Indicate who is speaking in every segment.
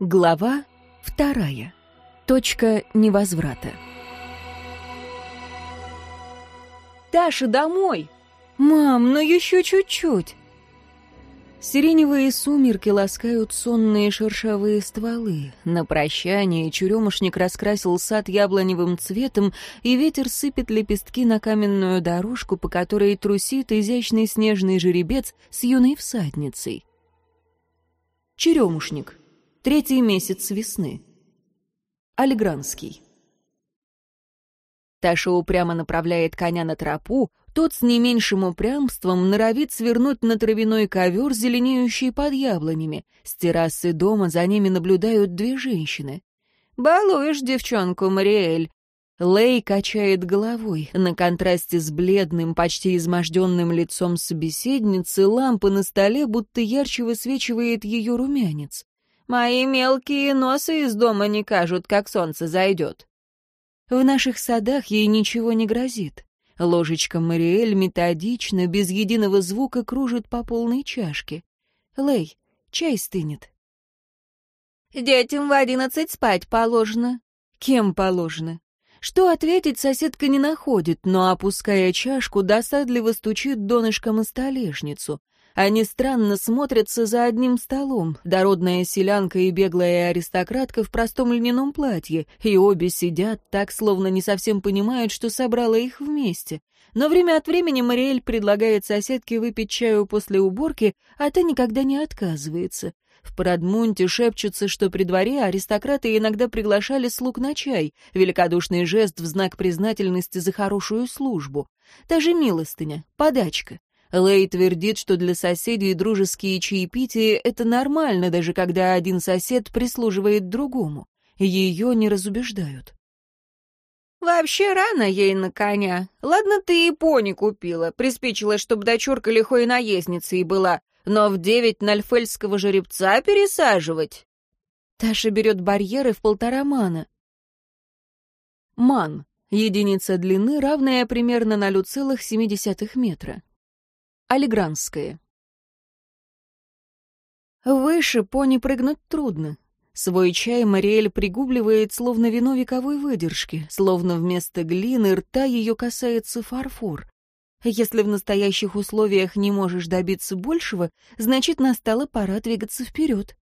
Speaker 1: Глава вторая. Точка невозврата.
Speaker 2: «Таша, домой!»
Speaker 1: «Мам, ну еще чуть-чуть!» Сиреневые сумерки ласкают сонные шершавые стволы. На прощание черемушник раскрасил сад яблоневым цветом, и ветер сыпет лепестки на каменную дорожку, по которой трусит изящный снежный жеребец с юной всадницей. Черемушник. Третий месяц весны. Альгранский. Таша упрямо направляет коня на тропу, тот с не меньшим упрямством норовит свернуть на травяной ковер, зеленеющий под яблонями. С террасы дома за ними наблюдают две женщины. «Балуешь девчонку, Мариэль!» Лей качает головой. На контрасте с бледным, почти изможденным лицом собеседницы лампа на столе будто ярче высвечивает ее румянец. Мои мелкие носы из дома не кажут, как солнце зайдет. В наших садах ей ничего не грозит. Ложечка Мариэль методично, без единого звука, кружит по полной чашке. Лей, чай стынет. Детям в одиннадцать спать положено. Кем положено? Что ответить соседка не находит, но, опуская чашку, досадливо стучит донышком о столешницу. Они странно смотрятся за одним столом, дородная селянка и беглая аристократка в простом льняном платье, и обе сидят так, словно не совсем понимают, что собрала их вместе. Но время от времени Мариэль предлагает соседке выпить чаю после уборки, а та никогда не отказывается. В Парадмунте шепчутся, что при дворе аристократы иногда приглашали слуг на чай, великодушный жест в знак признательности за хорошую службу. Та же милостыня, подачка. Лэй твердит, что для соседей дружеские чаепития — это нормально, даже когда один сосед прислуживает другому. Ее не разубеждают.
Speaker 2: «Вообще рано ей на коня. Ладно, ты и пони купила. Приспичила, чтобы дочурка лихой наездницей была. Но в девять нальфельского жеребца пересаживать...»
Speaker 1: Таша берет барьеры в полтора мана. Ман — единица длины, равная примерно 0,7 метра. Алигранская. Выше пони прыгнуть трудно. Свой чай Мариэль пригубливает, словно вино вековой выдержки, словно вместо глины рта ее касается фарфор. Если в настоящих условиях не можешь добиться большего, значит, настала пора двигаться вперед.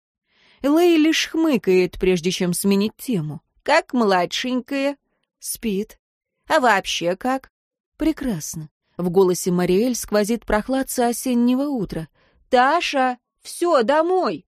Speaker 1: Лэй лишь хмыкает, прежде чем сменить тему.
Speaker 2: «Как младшенькая?»
Speaker 1: «Спит».
Speaker 2: «А вообще как?»
Speaker 1: «Прекрасно. В голосе Мариэль сквозит прохладца осеннего утра.
Speaker 2: «Таша! Все, домой!»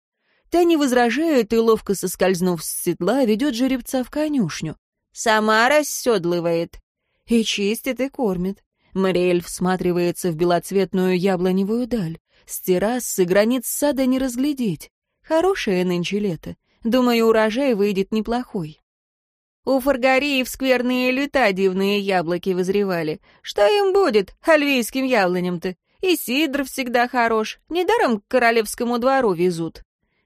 Speaker 1: Таня возражает и, ловко соскользнув с седла, ведет жеребца в конюшню.
Speaker 2: Сама расседлывает.
Speaker 1: И чистит, и кормит. Мариэль всматривается в белоцветную яблоневую даль. С террасы границ сада не разглядеть. Хорошее нынче лето. Думаю, урожай выйдет неплохой.
Speaker 2: У Фаргариев скверные люта дивные яблоки вызревали. Что им будет, альвийским яблоням-то? И сидр всегда хорош, недаром к королевскому двору везут».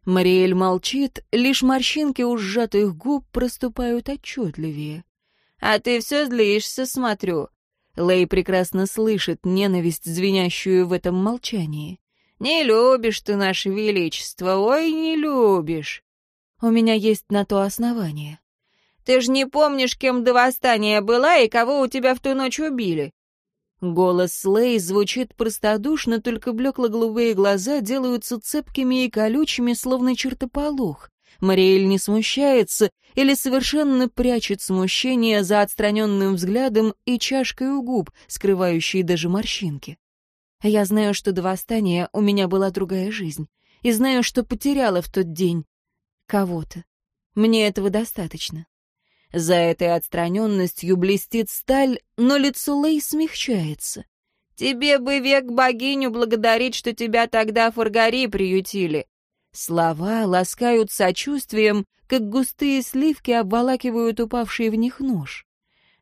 Speaker 1: Мариэль молчит, лишь морщинки у сжатых губ проступают отчетливее.
Speaker 2: «А ты все злишься, смотрю».
Speaker 1: Лэй прекрасно слышит ненависть, звенящую в этом молчании.
Speaker 2: «Не любишь ты, наше величество, ой, не любишь!»
Speaker 1: «У меня есть на то основание.
Speaker 2: Ты ж не помнишь, кем до восстания была и кого у тебя в ту ночь убили».
Speaker 1: Голос Лэй звучит простодушно, только блекло-голубые глаза делаются цепкими и колючими, словно чертополох. Мариэль не смущается или совершенно прячет смущение за отстраненным взглядом и чашкой у губ, скрывающей даже морщинки. «Я знаю, что до восстания у меня была другая жизнь, и знаю, что потеряла в тот день кого-то. Мне этого достаточно. За этой отстраненностью блестит сталь, но лицо Лэй смягчается.
Speaker 2: «Тебе бы век богиню благодарить, что тебя тогда в Фаргари приютили».
Speaker 1: Слова ласкают сочувствием, как густые сливки обволакивают упавший в них нож.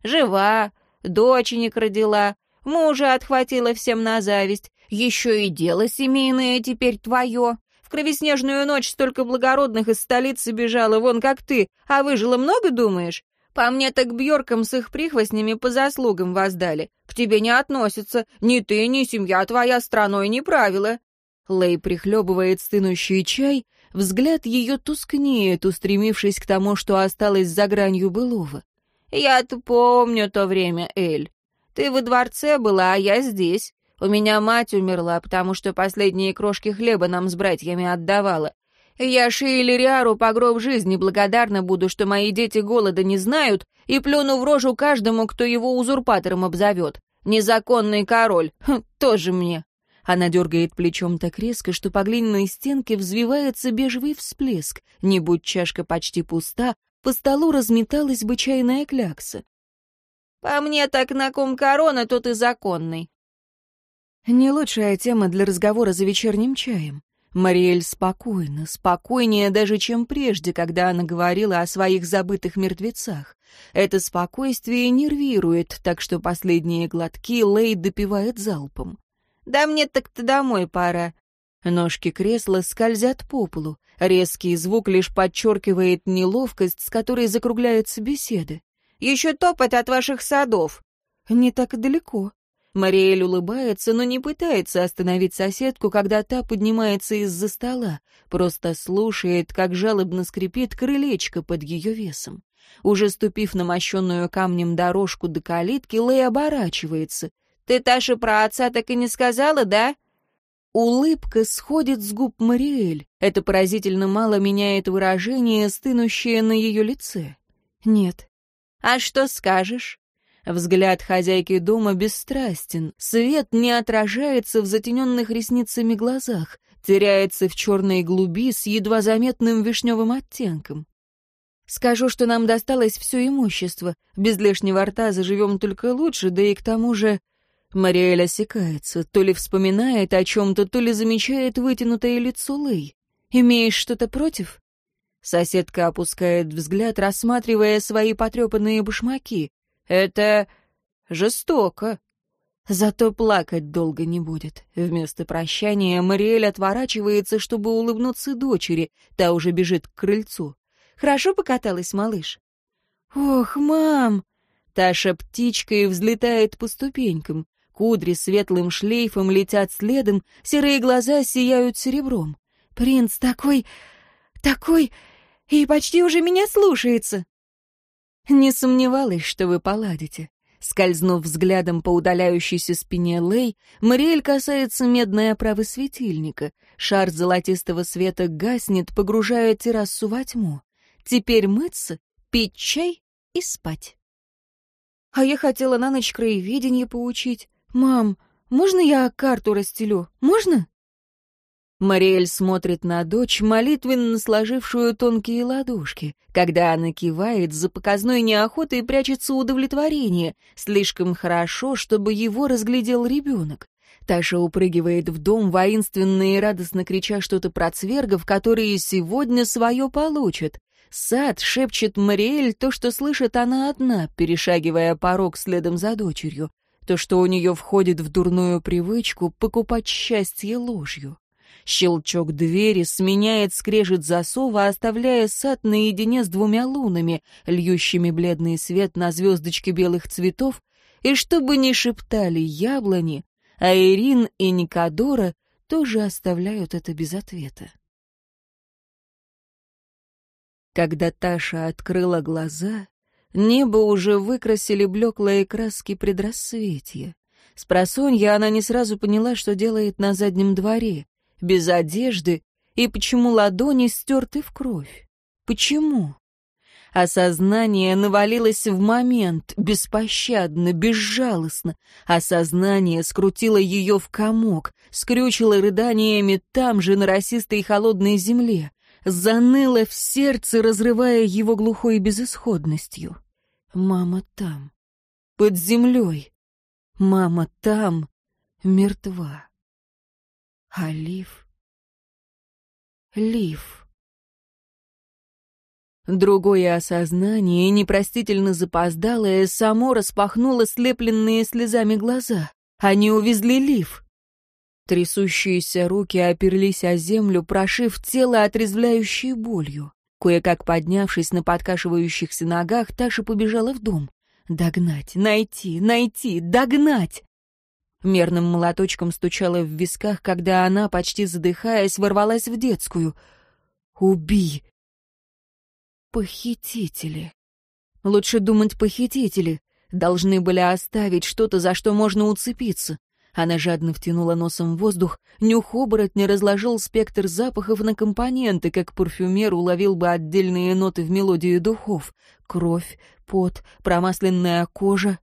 Speaker 2: «Жива, доченик родила, мужа отхватила всем на зависть, еще и дело семейное теперь твое» кровеснежную ночь столько благородных из столицы бежало, вон как ты, а выжила много, думаешь? По мне так Бьоркам с их прихвостнями по заслугам воздали. К тебе не относятся. Ни ты, ни семья твоя страной не правила».
Speaker 1: Лэй прихлебывает стынущий чай, взгляд ее тускнеет, устремившись к тому, что осталось за гранью былого.
Speaker 2: «Я-то помню то время, Эль. Ты во дворце была, а я здесь. У меня мать умерла, потому что последние крошки хлеба нам с братьями отдавала. Я Шиелериару по гроб жизни благодарна буду, что мои дети голода не знают, и плюну в рожу каждому, кто его узурпатором обзовет. Незаконный король. Хм, тоже мне.
Speaker 1: Она дергает плечом так резко, что по глиняной стенке взвивается бежевый всплеск. Не будь чашка почти пуста, по столу разметалась бы чайная клякса.
Speaker 2: «По мне так на ком корона, тот и законный.
Speaker 1: Не лучшая тема для разговора за вечерним чаем. Мариэль спокойна, спокойнее даже, чем прежде, когда она говорила о своих забытых мертвецах. Это спокойствие нервирует, так что последние глотки Лей допивает залпом.
Speaker 2: «Да мне так-то домой пора».
Speaker 1: Ножки кресла скользят по полу. Резкий звук лишь подчеркивает неловкость, с которой закругляются беседы.
Speaker 2: «Еще топот от ваших садов».
Speaker 1: «Не так далеко. Мариэль улыбается, но не пытается остановить соседку, когда та поднимается из-за стола, просто слушает, как жалобно скрипит крылечко под ее весом. Уже ступив на мощенную камнем дорожку до калитки, Лэй оборачивается.
Speaker 2: «Ты, Таше про отца так и не сказала, да?»
Speaker 1: Улыбка сходит с губ Мариэль. Это поразительно мало меняет выражение, стынущее на ее лице. «Нет».
Speaker 2: «А что скажешь?»
Speaker 1: Взгляд хозяйки дома бесстрастен, свет не отражается в затененных ресницами глазах, теряется в черной глуби с едва заметным вишневым оттенком. Скажу, что нам досталось все имущество. Без лишнего рта заживем только лучше, да и к тому же... Мариэль осекается, то ли вспоминает о чем-то, то ли замечает вытянутое лицо Лэй. «Имеешь что-то против?» Соседка опускает взгляд, рассматривая свои потрепанные башмаки. Это жестоко. Зато плакать долго не будет. Вместо прощания Мариэль отворачивается, чтобы улыбнуться дочери. Та уже бежит к крыльцу. «Хорошо покаталась, малыш?» «Ох, мам!» Таша птичкой взлетает по ступенькам. Кудри светлым шлейфом летят следом, серые глаза сияют серебром. «Принц такой... такой... и почти уже меня слушается!» Не сомневалась, что вы поладите. Скользнув взглядом по удаляющейся спине Лэй, Мариэль касается медной оправы светильника. Шар золотистого света гаснет, погружая террасу во тьму. Теперь мыться, пить чай и спать. А я хотела на ночь краеведение поучить. «Мам, можно я карту расстелю? Можно?» Мариэль смотрит на дочь, молитвенно сложившую тонкие ладошки. Когда она кивает, за показной неохотой прячется удовлетворение. Слишком хорошо, чтобы его разглядел ребенок. Таша упрыгивает в дом, воинственно и радостно крича что-то про цвергов, которые сегодня свое получат. Сад шепчет Мариэль то, что слышит она одна, перешагивая порог следом за дочерью. То, что у нее входит в дурную привычку покупать счастье ложью. Щелчок двери сменяет скрежет засова, оставляя сад наедине с двумя лунами, льющими бледный свет на звездочки белых цветов, и чтобы не шептали яблони, а Ирин и Никадора тоже оставляют это без ответа. Когда Таша открыла глаза, небо уже выкрасили блеклые краски предрассветья. С просонья она не сразу поняла, что делает на заднем дворе без одежды, и почему ладони стерты в кровь? Почему? Осознание навалилось в момент, беспощадно, безжалостно. Осознание скрутило ее в комок, скрючило рыданиями там же, на расистой холодной земле. Заныло в сердце, разрывая его глухой безысходностью. Мама там, под землей. Мама там, мертва. Алиф. Лив. Другое осознание, непростительно запоздалое, само распахнуло слепленные слезами глаза. Они увезли Лив. Трясущиеся руки оперлись о землю, прошив тело отрезвляющей болью. Кое-как поднявшись на подкашивающихся ногах, Таша побежала в дом. Догнать, найти, найти, догнать! Мерным молоточком стучало в висках, когда она, почти задыхаясь, ворвалась в детскую. «Уби!» «Похитители!» «Лучше думать похитители. Должны были оставить что-то, за что можно уцепиться». Она жадно втянула носом воздух, нюх оборотня разложил спектр запахов на компоненты, как парфюмер уловил бы отдельные ноты в мелодии духов. Кровь, пот, промасленная кожа,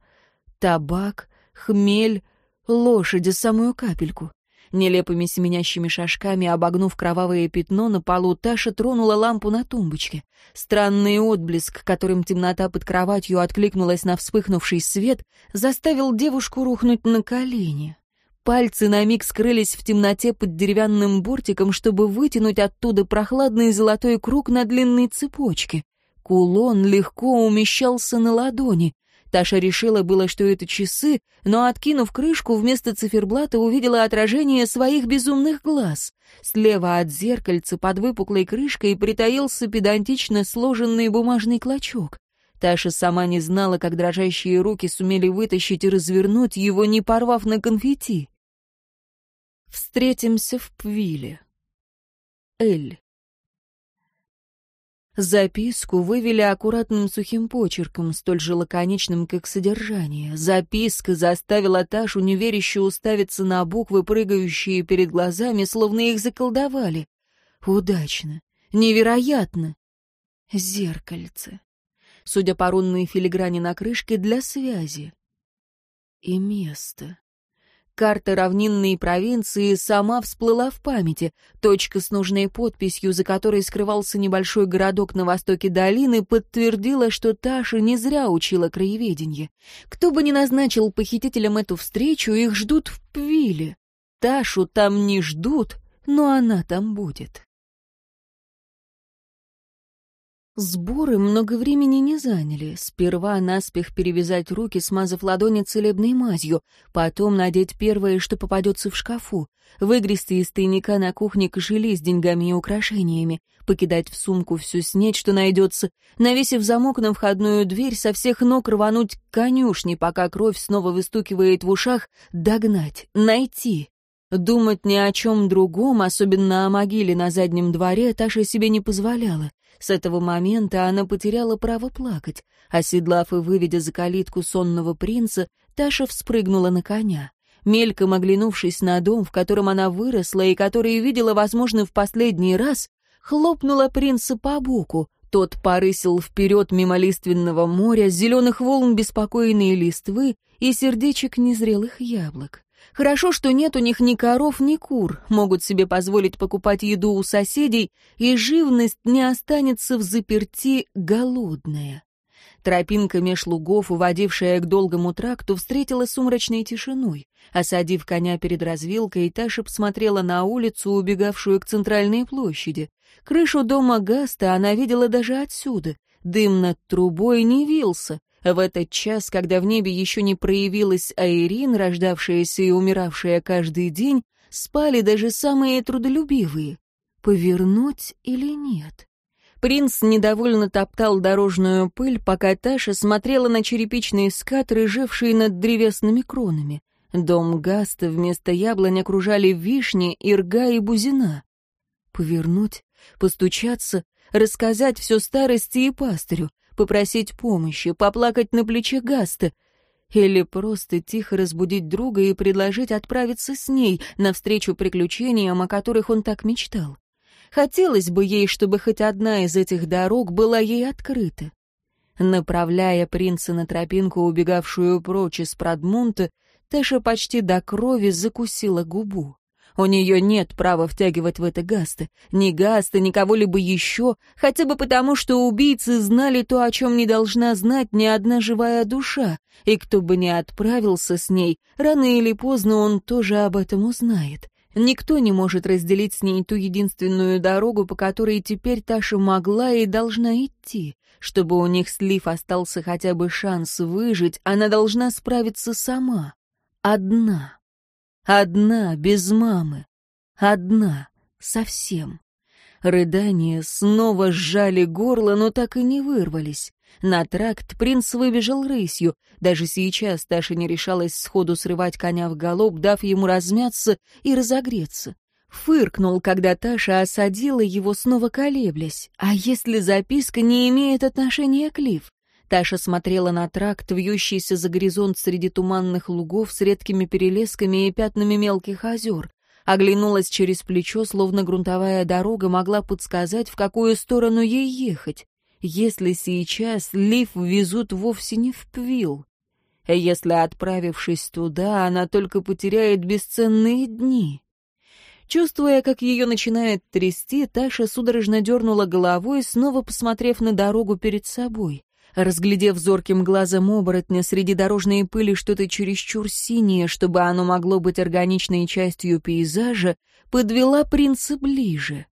Speaker 1: табак, хмель, лошади самую капельку. Нелепыми семенящими шажками, обогнув кровавое пятно на полу, Таша тронула лампу на тумбочке. Странный отблеск, которым темнота под кроватью откликнулась на вспыхнувший свет, заставил девушку рухнуть на колени. Пальцы на миг скрылись в темноте под деревянным бортиком, чтобы вытянуть оттуда прохладный золотой круг на длинной цепочке. Кулон легко умещался на ладони. Таша решила было, что это часы, но, откинув крышку, вместо циферблата увидела отражение своих безумных глаз. Слева от зеркальца под выпуклой крышкой притаился педантично сложенный бумажный клочок. Таша сама не знала, как дрожащие руки сумели вытащить и развернуть его, не порвав на конфетти. «Встретимся в Пвиле». Эль. Записку вывели аккуратным сухим почерком, столь же лаконичным, как содержание. Записка заставила Ташу неверяще уставиться на буквы, прыгающие перед глазами, словно их заколдовали. Удачно. Невероятно. Зеркальце. Судя по рунной филигране на крышке, для связи. И место. Карта равнинной провинции сама всплыла в памяти. Точка с нужной подписью, за которой скрывался небольшой городок на востоке долины, подтвердила, что Таша не зря учила краеведение. Кто бы ни назначил похитителям эту встречу, их ждут в Пвиле. Ташу там не ждут, но она там будет. Сборы много времени не заняли. Сперва наспех перевязать руки, смазав ладони целебной мазью, потом надеть первое, что попадется в шкафу, выгрести из тайника на кухне кошели с деньгами и украшениями, покидать в сумку всю снеть, что найдется, навесив замок на входную дверь, со всех ног рвануть к конюшне, пока кровь снова выстукивает в ушах, догнать, найти. Думать ни о чем другом, особенно о могиле на заднем дворе, Таша себе не позволяла. С этого момента она потеряла право плакать. Оседлав и выведя за калитку сонного принца, Таша вспрыгнула на коня. Мельком оглянувшись на дом, в котором она выросла и который видела, возможно, в последний раз, хлопнула принца по боку. Тот порысил вперед мимо лиственного моря, зеленых волн беспокойной листвы и сердечек незрелых яблок. Хорошо, что нет у них ни коров, ни кур, могут себе позволить покупать еду у соседей, и живность не останется в заперти голодная. Тропинка меж лугов, уводившая к долгому тракту, встретила сумрачной тишиной. Осадив коня перед развилкой, Таша посмотрела на улицу, убегавшую к центральной площади. Крышу дома Гаста она видела даже отсюда. Дым над трубой не вился, в этот час, когда в небе еще не проявилась Айрин, рождавшаяся и умиравшая каждый день, спали даже самые трудолюбивые. Повернуть или нет? Принц недовольно топтал дорожную пыль, пока Таша смотрела на черепичный скат, рыжевший над древесными кронами. Дом Гаста вместо яблонь окружали вишни, ирга и бузина. Повернуть, постучаться, рассказать все старости и пастырю, попросить помощи, поплакать на плече Гаста. Или просто тихо разбудить друга и предложить отправиться с ней навстречу приключениям, о которых он так мечтал. Хотелось бы ей, чтобы хоть одна из этих дорог была ей открыта. Направляя принца на тропинку, убегавшую прочь из Прадмунта, Тэша почти до крови закусила губу. У нее нет права втягивать в это Гаста. Ни Гаста, ни кого-либо еще, хотя бы потому, что убийцы знали то, о чем не должна знать ни одна живая душа, и кто бы ни отправился с ней, рано или поздно он тоже об этом узнает. Никто не может разделить с ней ту единственную дорогу, по которой теперь Таша могла и должна идти. Чтобы у них с Лив остался хотя бы шанс выжить, она должна справиться сама. Одна. Одна, без мамы. Одна, совсем. Рыдания снова сжали горло, но так и не вырвались. На тракт принц выбежал рысью. Даже сейчас Таша не решалась сходу срывать коня в галоп, дав ему размяться и разогреться. Фыркнул, когда Таша осадила его, снова колеблясь. А если записка не имеет отношения к Лив? Таша смотрела на тракт, вьющийся за горизонт среди туманных лугов с редкими перелесками и пятнами мелких озер. Оглянулась через плечо, словно грунтовая дорога могла подсказать, в какую сторону ей ехать. Если сейчас лиф везут вовсе не в Пвил. Если, отправившись туда, она только потеряет бесценные дни. Чувствуя, как ее начинает трясти, Таша судорожно дернула головой, снова посмотрев на дорогу перед собой. Разглядев зорким глазом оборотня среди дорожной пыли что-то чересчур синее, чтобы оно могло быть органичной частью пейзажа, подвела принца ближе.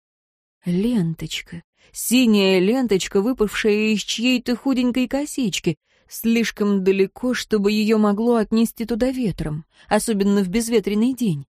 Speaker 1: Ленточка. Синяя ленточка, выпавшая из чьей-то худенькой косички, слишком далеко, чтобы ее могло отнести туда ветром, особенно в безветренный день.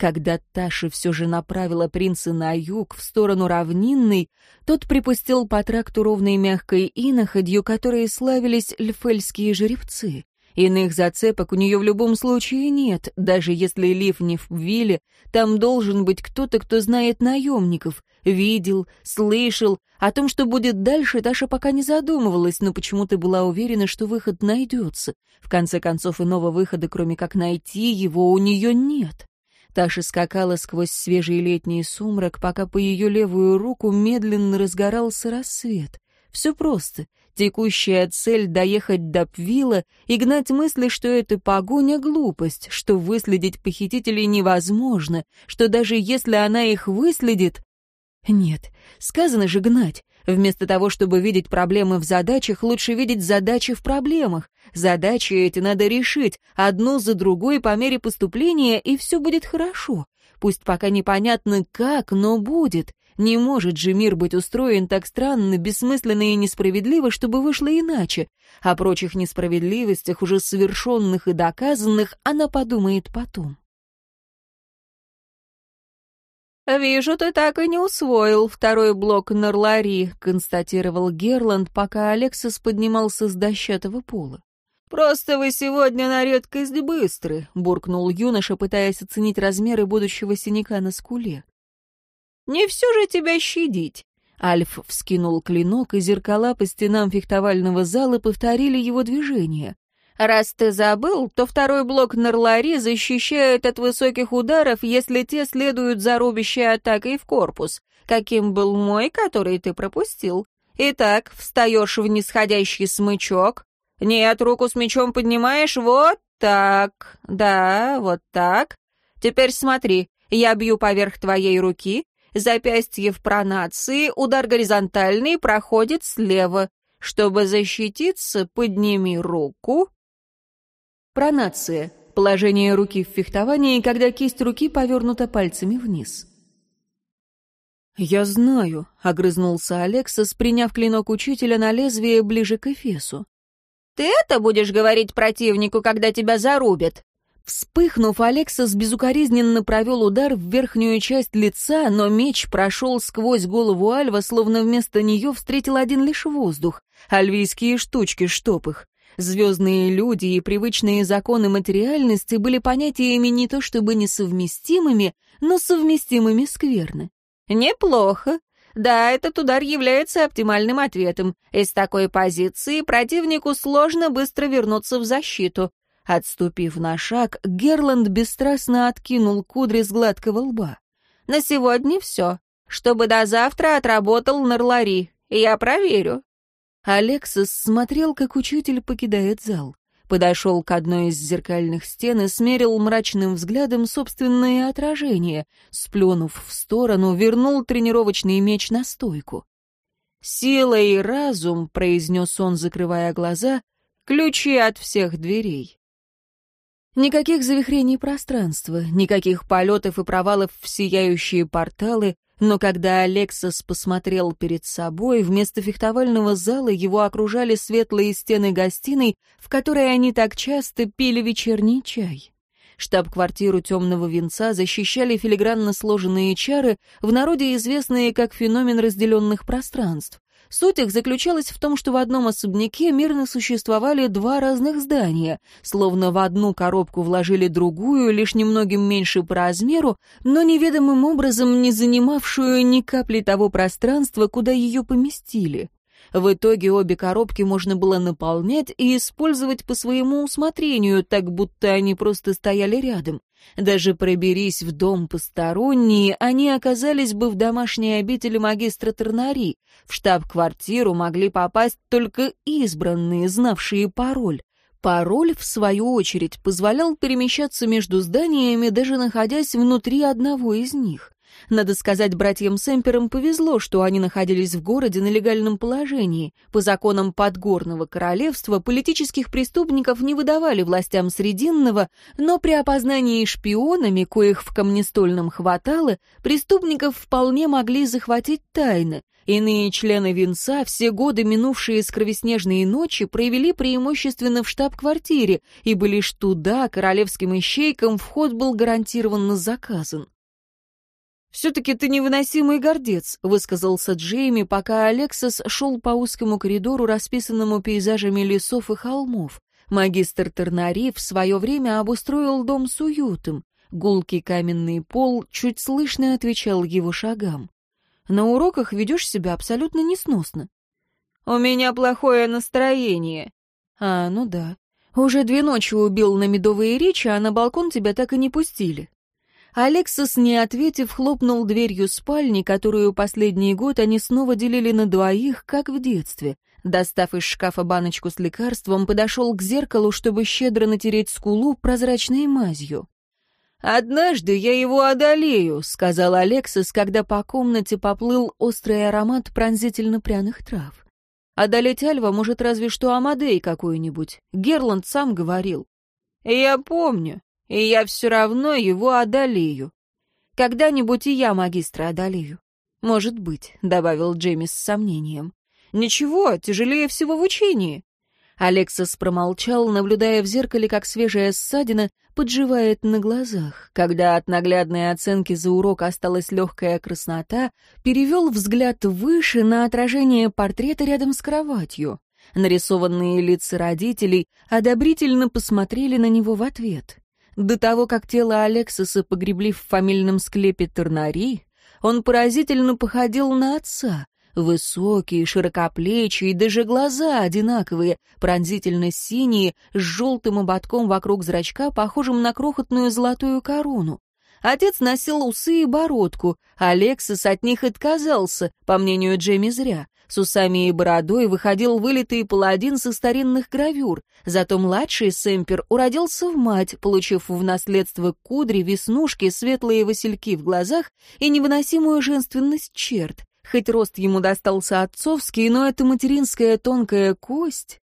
Speaker 1: Когда Таша все же направила принца на юг, в сторону равнинной, тот припустил по тракту ровной мягкой иноходью, которой славились льфельские жеребцы. Иных зацепок у нее в любом случае нет, даже если лиф не в вилле, там должен быть кто-то, кто знает наемников. Видел, слышал, о том, что будет дальше, Таша пока не задумывалась, но почему-то была уверена, что выход найдется. В конце концов, иного выхода, кроме как найти его, у нее нет. Таша скакала сквозь свежий летний сумрак, пока по ее левую руку медленно разгорался рассвет. Все просто. Текущая цель — доехать до Пвила и гнать мысли, что это погоня — глупость, что выследить похитителей невозможно, что даже если она их выследит... Нет, сказано же гнать. Вместо того, чтобы видеть проблемы в задачах, лучше видеть задачи в проблемах. Задачи эти надо решить, одну за другой по мере поступления, и все будет хорошо. Пусть пока непонятно как, но будет. Не может же мир быть устроен так странно, бессмысленно и несправедливо, чтобы вышло иначе. О прочих несправедливостях, уже совершенных и доказанных, она подумает потом.
Speaker 2: «Вижу, ты так и не усвоил второй блок Норлари», — констатировал Герланд, пока Алексис поднимался с дощатого пола. «Просто вы сегодня на редкость быстры», — буркнул юноша, пытаясь оценить размеры будущего синяка на скуле. «Не все же тебя щадить». Альф вскинул клинок, и зеркала по стенам фехтовального зала повторили его движение. Раз ты забыл, то второй блок Нарлари защищает от высоких ударов, если те следуют за рубящей атакой в корпус, каким был мой, который ты пропустил. Итак, встаешь в нисходящий смычок. Нет, руку с мечом поднимаешь вот так. Да, вот так. Теперь смотри, я бью поверх твоей руки, запястье в пронации, удар горизонтальный проходит слева. Чтобы защититься, подними руку,
Speaker 1: Пронация – положение руки в фехтовании, когда кисть руки повернута пальцами вниз. «Я знаю», — огрызнулся Алексос, приняв клинок учителя на лезвие ближе к Эфесу.
Speaker 2: «Ты это будешь говорить противнику, когда тебя зарубят?»
Speaker 1: Вспыхнув, Алексос безукоризненно провел удар в верхнюю часть лица, но меч прошел сквозь голову Альва, словно вместо нее встретил один лишь воздух. Альвийские штучки, штопых. Звездные люди и привычные законы материальности были понятиями не то чтобы несовместимыми, но совместимыми скверно.
Speaker 2: Неплохо. Да, этот удар является оптимальным ответом. Из такой позиции противнику сложно быстро вернуться в защиту.
Speaker 1: Отступив на шаг, Герланд бесстрастно откинул кудри с гладкого лба.
Speaker 2: «На сегодня все. Чтобы до завтра отработал Нарлари. Я проверю».
Speaker 1: Алексис смотрел, как учитель покидает зал. Подошел к одной из зеркальных стен и смерил мрачным взглядом собственное отражение. Сплюнув в сторону, вернул тренировочный меч на стойку. «Сила и разум», — произнес он, закрывая глаза, — «ключи от всех дверей». Никаких завихрений пространства, никаких полетов и провалов в сияющие порталы, но когда Алексос посмотрел перед собой, вместо фехтовального зала его окружали светлые стены гостиной, в которой они так часто пили вечерний чай. Штаб-квартиру темного венца защищали филигранно сложенные чары, в народе известные как феномен разделенных пространств. Суть их заключалась в том, что в одном особняке мирно существовали два разных здания, словно в одну коробку вложили другую, лишь немногим меньше по размеру, но неведомым образом не занимавшую ни капли того пространства, куда ее поместили. В итоге обе коробки можно было наполнять и использовать по своему усмотрению, так будто они просто стояли рядом. Даже проберись в дом посторонние, они оказались бы в домашней обители магистра Тернари. В штаб-квартиру могли попасть только избранные, знавшие пароль. Пароль, в свою очередь, позволял перемещаться между зданиями, даже находясь внутри одного из них. Надо сказать братьям Сэмперам повезло, что они находились в городе на легальном положении. По законам Подгорного королевства политических преступников не выдавали властям Срединного, но при опознании шпионами, коих в Камнестольном хватало, преступников вполне могли захватить тайно. Иные члены Винца все годы, минувшие с кровеснежные ночи, провели преимущественно в штаб-квартире, ибо лишь туда королевским ищейкам вход был гарантированно заказан. «Все-таки ты невыносимый гордец», — высказался Джейми, пока Алексас шел по узкому коридору, расписанному пейзажами лесов и холмов. Магистр Тернари в свое время обустроил дом с уютом. Гулкий каменный пол чуть слышно отвечал его шагам. «На уроках ведешь себя абсолютно несносно». «У меня плохое настроение». «А, ну да. Уже две ночи убил на медовые речи, а на балкон тебя так и не пустили». Алексис, не ответив, хлопнул дверью спальни, которую последний год они снова делили на двоих, как в детстве. Достав из шкафа баночку с лекарством, подошел к зеркалу, чтобы щедро натереть скулу прозрачной мазью. «Однажды я его одолею», — сказал Алексис, когда по комнате поплыл острый аромат пронзительно пряных трав. «Одолеть Альва может разве что Амадей какой-нибудь. Герланд сам говорил». «Я помню и я все равно его одолею. Когда-нибудь и я магистра одолею. Может быть, — добавил Джейми с сомнением. Ничего, тяжелее всего в учении. Алексас промолчал, наблюдая в зеркале, как свежая ссадина подживает на глазах. Когда от наглядной оценки за урок осталась легкая краснота, перевел взгляд выше на отражение портрета рядом с кроватью. Нарисованные лица родителей одобрительно посмотрели на него в ответ. До того, как тело Алексиса погребли в фамильном склепе Тернари, он поразительно походил на отца. Высокий, широкоплечий, даже глаза одинаковые, пронзительно синие, с желтым ободком вокруг зрачка, похожим на крохотную золотую корону. Отец носил усы и бородку, а Лексис от них отказался, по мнению Джейми зря. С усами и бородой выходил вылитый паладин со старинных гравюр, зато младший Сэмпер уродился в мать, получив в наследство кудри, веснушки, светлые васильки в глазах и невыносимую женственность черт. Хоть рост ему достался отцовский, но эта материнская тонкая кость...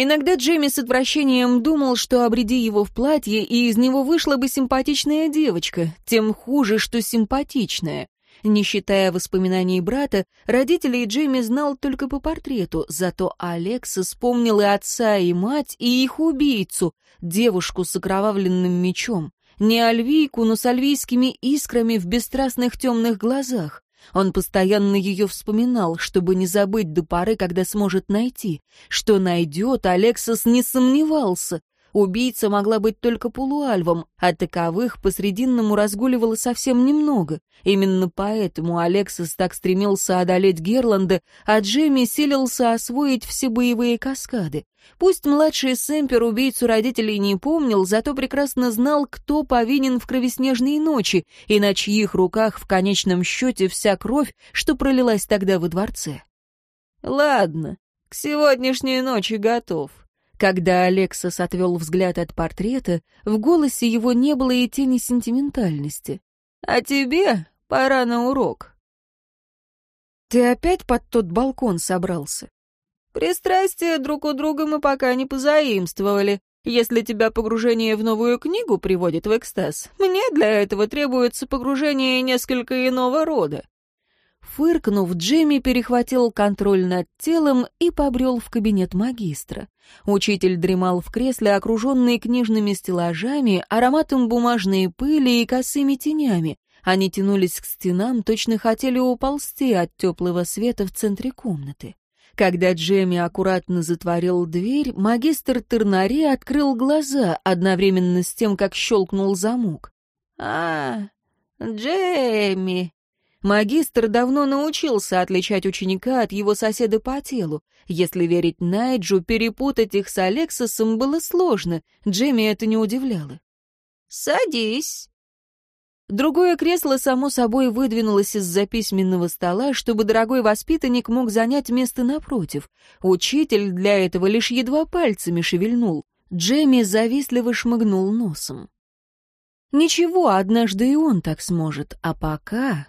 Speaker 1: Иногда Джейми с отвращением думал, что обреди его в платье, и из него вышла бы симпатичная девочка, тем хуже, что симпатичная. Не считая воспоминаний брата, родителей Джейми знал только по портрету, зато Алекса вспомнил и отца, и мать, и их убийцу, девушку с окровавленным мечом. Не альвийку, но с альвийскими искрами в бесстрастных темных глазах. Он постоянно ее вспоминал, чтобы не забыть до поры, когда сможет найти. Что найдет, Алексос не сомневался. Убийца могла быть только полуальвом, а таковых по срединному разгуливало совсем немного. Именно поэтому Алексис так стремился одолеть Герланда, а Джемми силился освоить все боевые каскады. Пусть младший Сэмпер убийцу родителей не помнил, зато прекрасно знал, кто повинен в кровеснежные ночи и на чьих руках в конечном счете вся кровь, что пролилась тогда во дворце. «Ладно, к сегодняшней ночи готов», когда Алексас отвел взгляд от портрета, в голосе его не было и тени сентиментальности. «А тебе пора на урок». «Ты опять под тот балкон собрался?» «Пристрастия друг у друга мы пока не позаимствовали. Если тебя погружение в новую книгу приводит в экстаз, мне для этого требуется погружение несколько иного рода. Фыркнув, Джимми перехватил контроль над телом и побрел в кабинет магистра. Учитель дремал в кресле, окруженный книжными стеллажами, ароматом бумажной пыли и косыми тенями. Они тянулись к стенам, точно хотели уползти от теплого света в центре комнаты. Когда Джемми аккуратно затворил дверь, магистр Тернари открыл глаза одновременно с тем, как щелкнул замок.
Speaker 2: «А, Джемми!»
Speaker 1: Магистр давно научился отличать ученика от его соседа по телу. Если верить Найджу, перепутать их с Алексосом было сложно. Джемми это не удивляло.
Speaker 2: «Садись!»
Speaker 1: Другое кресло, само собой, выдвинулось из-за письменного стола, чтобы дорогой воспитанник мог занять место напротив. Учитель для этого лишь едва пальцами шевельнул. Джемми завистливо шмыгнул носом. Ничего, однажды и он так сможет, а пока...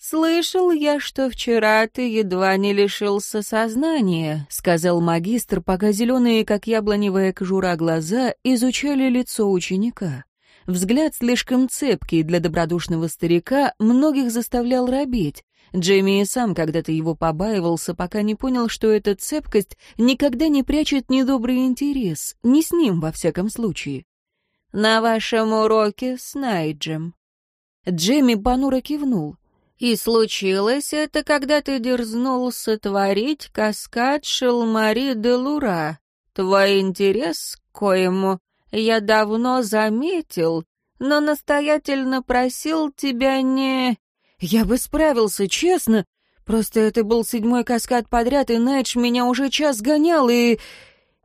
Speaker 2: «Слышал я, что вчера ты едва не лишился сознания», — сказал магистр, пока зеленые, как яблоневая кожура, глаза изучали лицо ученика. Взгляд слишком цепкий для добродушного старика многих заставлял робеть. Джейми и сам когда-то его побаивался, пока не понял, что эта цепкость никогда не прячет недобрый интерес, не с ним, во всяком случае. «На вашем уроке с Найджем».
Speaker 1: Джейми понуро кивнул.
Speaker 2: И случилось это, когда ты дерзнул сотворить каскад Шелмари де Лура. Твой интерес к коему я давно заметил, но настоятельно просил тебя не...
Speaker 1: Я бы справился, честно. Просто это был седьмой каскад подряд, и Нэдж меня уже час гонял, и...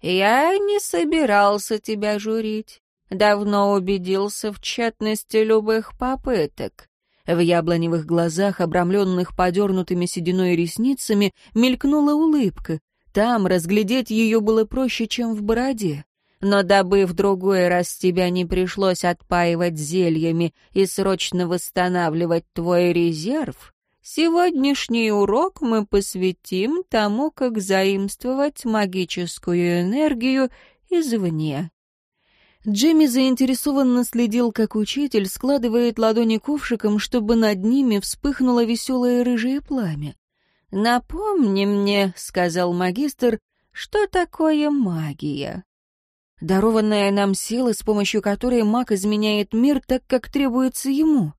Speaker 2: Я не собирался тебя журить. Давно убедился в тщетности любых попыток.
Speaker 1: В яблоневых глазах, обрамленных подернутыми сединой ресницами, мелькнула улыбка. Там разглядеть ее было проще, чем в бороде. Но дабы в другой раз тебя не пришлось отпаивать зельями и срочно восстанавливать твой резерв, сегодняшний урок мы посвятим тому, как заимствовать магическую энергию извне. Джимми заинтересованно следил, как учитель складывает ладони ковшиком, чтобы над ними вспыхнуло веселое рыжее пламя.
Speaker 2: «Напомни мне», — сказал магистр, — «что такое магия?»
Speaker 1: Дарованная нам сила, с помощью которой маг изменяет мир так, как требуется ему.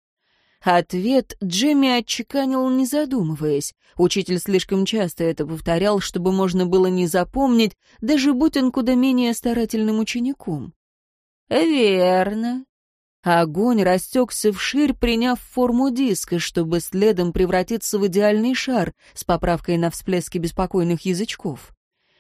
Speaker 1: Ответ Джимми отчеканил, не задумываясь. Учитель слишком часто это повторял, чтобы можно было не запомнить, даже будь он куда менее старательным учеником.
Speaker 2: Э, «Верно».
Speaker 1: Огонь растекся вширь, приняв форму диска, чтобы следом превратиться в идеальный шар с поправкой на всплески беспокойных язычков.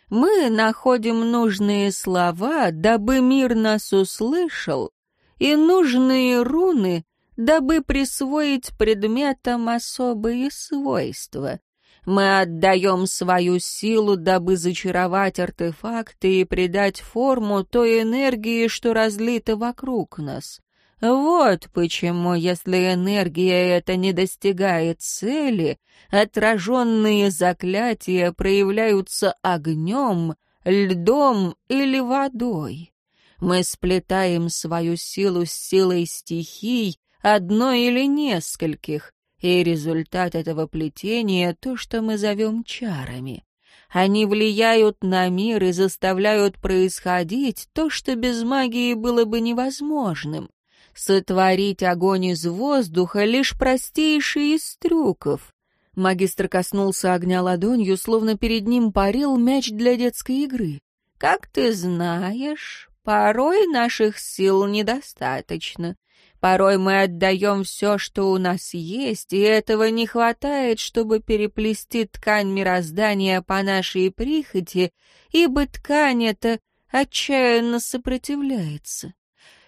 Speaker 2: «Мы находим нужные слова, дабы мир нас услышал, и нужные руны, дабы присвоить предметам особые свойства. Мы отдаем свою силу, дабы зачаровать артефакты и придать форму той энергии, что разлита вокруг нас. Вот почему, если энергия эта не достигает цели, отраженные заклятия проявляются огнем, льдом или водой. Мы сплетаем свою силу с силой стихий, одной или нескольких, и результат этого плетения — то, что мы зовем чарами. Они влияют на мир и заставляют происходить то, что без магии было бы невозможным. Сотворить огонь из воздуха — лишь простейший из трюков. Магистр коснулся огня ладонью, словно перед ним парил мяч для детской игры. «Как ты знаешь, порой наших сил недостаточно. Порой мы отдаем все, что у нас есть, и этого не хватает, чтобы переплести ткань мироздания по нашей прихоти, ибо ткань эта отчаянно сопротивляется.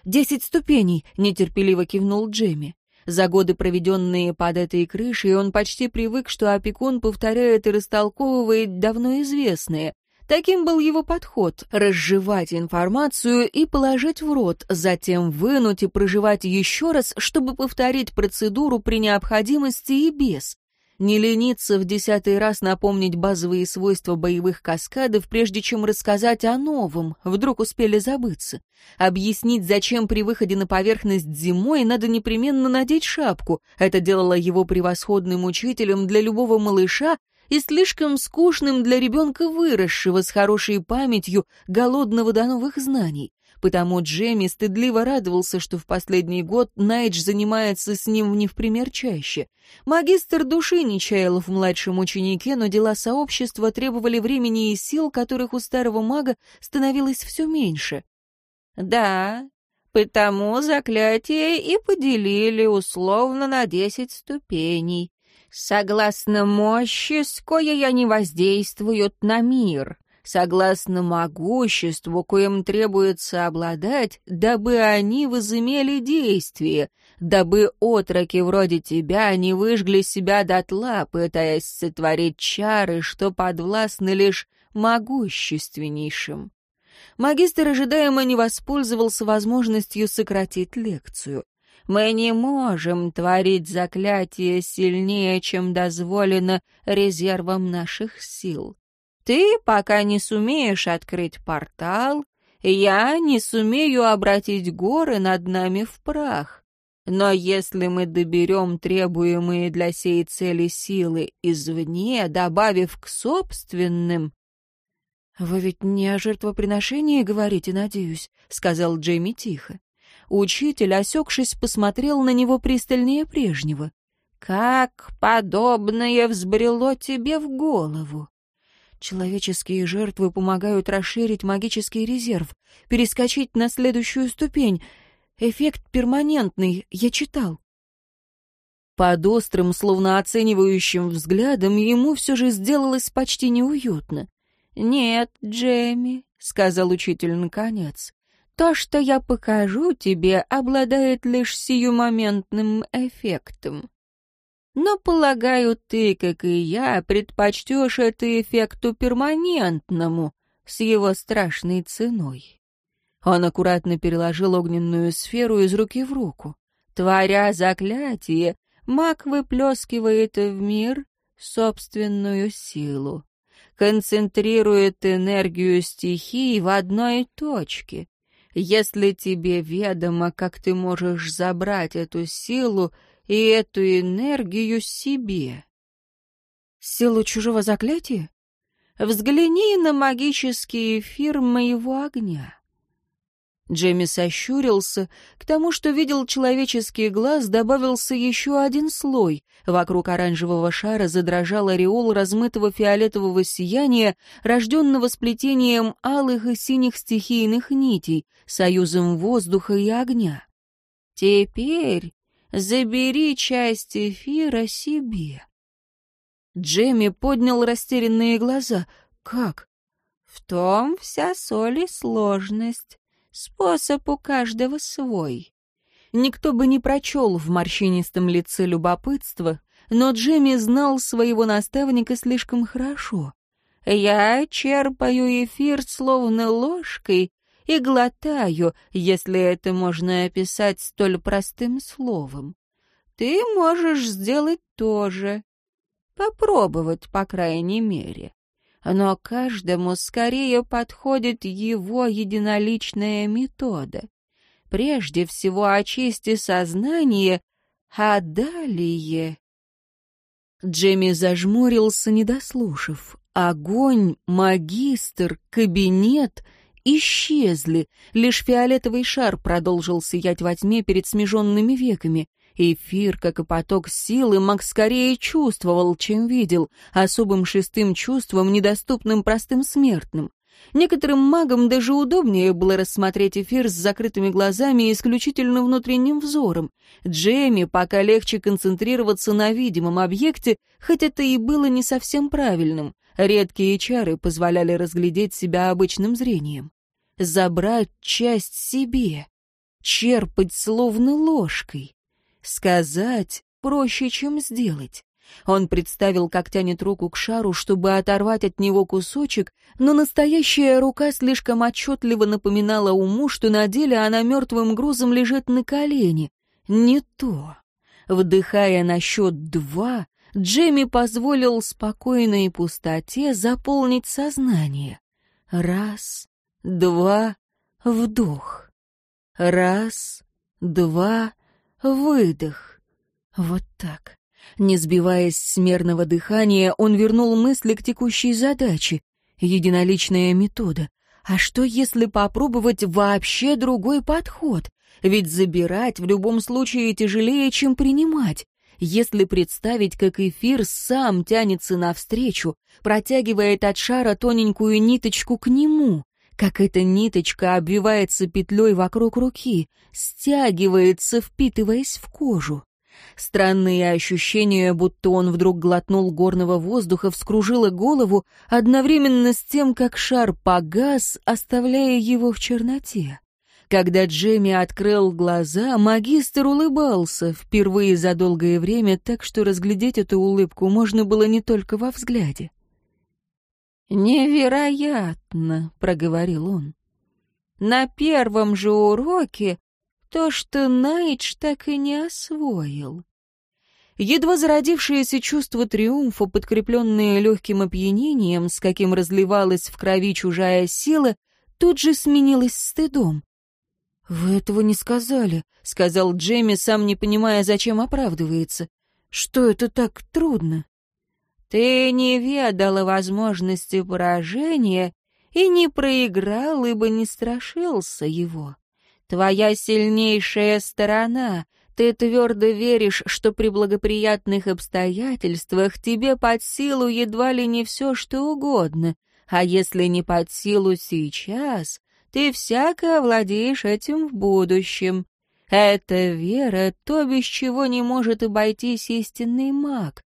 Speaker 1: «Десять ступеней!» — нетерпеливо кивнул Джемми. За годы, проведенные под этой крышей, он почти привык, что опекун повторяет и растолковывает давно известные. Таким был его подход — разжевать информацию и положить в рот, затем вынуть и проживать еще раз, чтобы повторить процедуру при необходимости и без. Не лениться в десятый раз напомнить базовые свойства боевых каскадов, прежде чем рассказать о новом, вдруг успели забыться. Объяснить, зачем при выходе на поверхность зимой надо непременно надеть шапку. Это делало его превосходным учителем для любого малыша и слишком скучным для ребенка выросшего с хорошей памятью, голодного до новых знаний. Потому Джемми стыдливо радовался, что в последний год Найдж занимается с ним не в пример чаще. Магистр души не чаял в младшем ученике, но дела сообщества требовали времени и сил, которых у старого мага становилось все меньше.
Speaker 2: «Да, потому заклятие и поделили условно на десять ступеней», Согласно мощи, с коей они воздействуют на мир, согласно могуществу, коим требуется обладать, дабы они возымели действие, дабы отроки вроде тебя не выжгли себя дотла, пытаясь сотворить чары, что подвластны лишь могущественнейшим. Магистр ожидаемо не воспользовался возможностью сократить лекцию. Мы не можем творить заклятие сильнее, чем дозволено резервом наших сил. Ты пока не сумеешь открыть портал, я не сумею обратить горы над нами в прах. Но если мы доберем требуемые для сей цели силы извне, добавив к собственным...
Speaker 1: — Вы ведь не о жертвоприношении говорите, надеюсь, — сказал Джейми тихо. Учитель, осекшись, посмотрел на него пристальнее прежнего. «Как подобное взбрело тебе в голову!» Человеческие жертвы помогают расширить магический резерв, перескочить на следующую ступень. Эффект перманентный, я читал. Под острым, словно оценивающим взглядом, ему все же сделалось почти неуютно.
Speaker 2: «Нет, Джемми», — сказал учитель наконец, то, что я покажу тебе, обладает лишь сиюмоментным эффектом. Но, полагаю, ты, как и я, предпочтешь это эффекту перманентному, с его страшной ценой. Он аккуратно переложил огненную сферу из руки в руку. Творя заклятие, маг выплескивает в мир собственную силу концентрирует энергию стихии в одной точке, если тебе ведомо, как ты можешь забрать эту силу и эту энергию себе?
Speaker 1: Силу чужого заклятия?
Speaker 2: Взгляни на магический эфир моего огня.
Speaker 1: Джемми сощурился. К тому, что видел человеческий глаз, добавился еще один слой. Вокруг оранжевого шара задрожал ореол размытого фиолетового сияния, рожденного сплетением алых и синих стихийных нитей, союзом воздуха и огня.
Speaker 2: «Теперь забери часть эфира себе».
Speaker 1: Джемми поднял растерянные глаза. «Как?»
Speaker 2: «В том вся соль и сложность». Способ у каждого свой.
Speaker 1: Никто бы не прочел в морщинистом лице любопытство, но Джимми знал своего наставника слишком хорошо.
Speaker 2: «Я черпаю эфир словно ложкой и глотаю, если это можно описать столь простым словом. Ты можешь сделать то же. Попробовать, по крайней мере но каждому скорее подходит его единоличная метода. Прежде всего очисти сознание, а далее...
Speaker 1: Джемми зажмурился, не дослушав. Огонь, магистр, кабинет исчезли. Лишь фиолетовый шар продолжил сиять во тьме перед смеженными веками. Эфир, как и поток силы, Мак скорее чувствовал, чем видел, особым шестым чувством, недоступным простым смертным. Некоторым магам даже удобнее было рассмотреть эфир с закрытыми глазами и исключительно внутренним взором. Джейми пока легче концентрироваться на видимом объекте, хоть это и было не совсем правильным. Редкие чары позволяли разглядеть себя обычным зрением. Забрать часть себе, черпать словно ложкой. Сказать проще, чем сделать. Он представил, как тянет руку к шару, чтобы оторвать от него кусочек, но настоящая рука слишком отчетливо напоминала уму, что на деле она мертвым грузом лежит на колени. Не то. Вдыхая на счет два, Джемми позволил спокойной пустоте заполнить сознание. Раз, два, вдох. Раз, два, выдох. Вот так. Не сбиваясь с мерного дыхания, он вернул мысли к текущей задаче. Единоличная метода. А что, если попробовать вообще другой подход? Ведь забирать в любом случае тяжелее, чем принимать. Если представить, как эфир сам тянется навстречу, протягивает от шара тоненькую ниточку к нему, как эта ниточка обвивается петлей вокруг руки, стягивается, впитываясь в кожу. Странные ощущения, будто он вдруг глотнул горного воздуха, вскружило голову одновременно с тем, как шар погас, оставляя его в черноте. Когда Джемми открыл глаза, магистр улыбался, впервые за долгое время, так что разглядеть эту улыбку можно было не только во взгляде. «Невероятно!» — проговорил он. «На первом же уроке то, что Найдж так и не освоил». Едва зародившееся чувство триумфа, подкрепленное легким опьянением, с каким разливалась в крови чужая сила, тут же сменилось стыдом. «Вы этого не сказали», — сказал Джемми, сам не понимая, зачем оправдывается. «Что это так трудно?» Ты не ведала возможности поражения и не проиграл, ибо не страшился его. Твоя сильнейшая сторона ты твердо веришь, что при благоприятных обстоятельствах тебе под силу едва ли не все, что угодно, а если не под силу сейчас, ты всяко овладеешь этим в будущем. Эта вера — то, без чего не может обойтись истинный маг,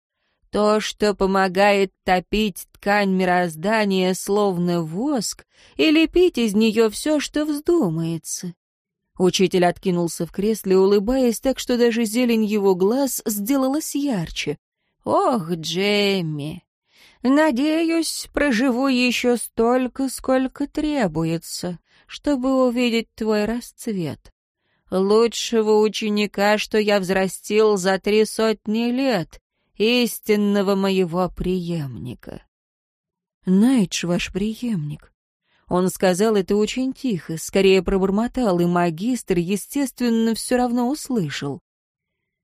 Speaker 1: то, что помогает топить ткань мироздания словно воск и лепить из нее все, что вздумается. Учитель откинулся в кресле, улыбаясь так, что даже зелень его глаз сделалась ярче. «Ох, Джемми! Надеюсь, проживу еще столько, сколько требуется, чтобы увидеть твой расцвет. Лучшего ученика, что я взрастил за три сотни лет, истинного моего преемника. Найдж ваш преемник. Он сказал это очень тихо, скорее пробормотал, и магистр, естественно, все равно услышал.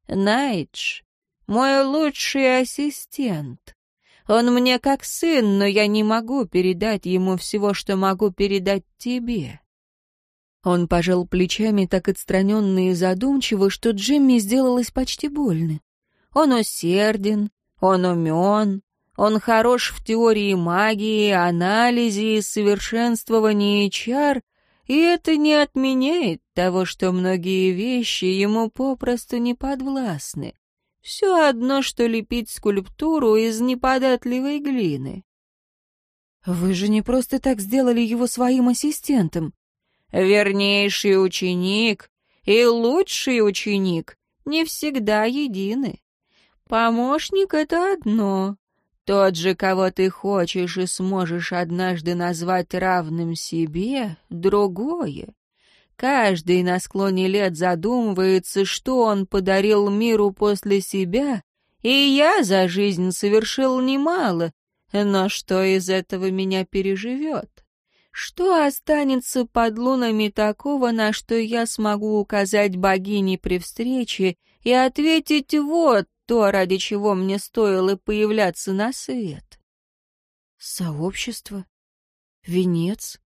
Speaker 1: Найдж, мой лучший ассистент. Он мне как сын, но я не могу передать ему всего, что могу передать тебе. Он пожал плечами так отстраненно и задумчиво, что Джимми сделалось почти больно. Он усерден, он умен, он хорош в теории магии, анализе и совершенствовании чар, и это не отменяет того, что многие вещи ему попросту не подвластны. Все одно, что лепить скульптуру из неподатливой глины. Вы же не просто так сделали его своим ассистентом. Вернейший ученик и лучший ученик не всегда едины. Помощник — это одно. Тот же, кого ты хочешь и сможешь однажды назвать равным себе, — другое. Каждый на склоне лет задумывается, что он подарил миру после себя, и я за жизнь совершил немало, но что из этого меня переживет? Что останется под лунами такого, на что я смогу указать богине при встрече и ответить «Вот то, ради чего мне стоило появляться на свет. Сообщество? Венец?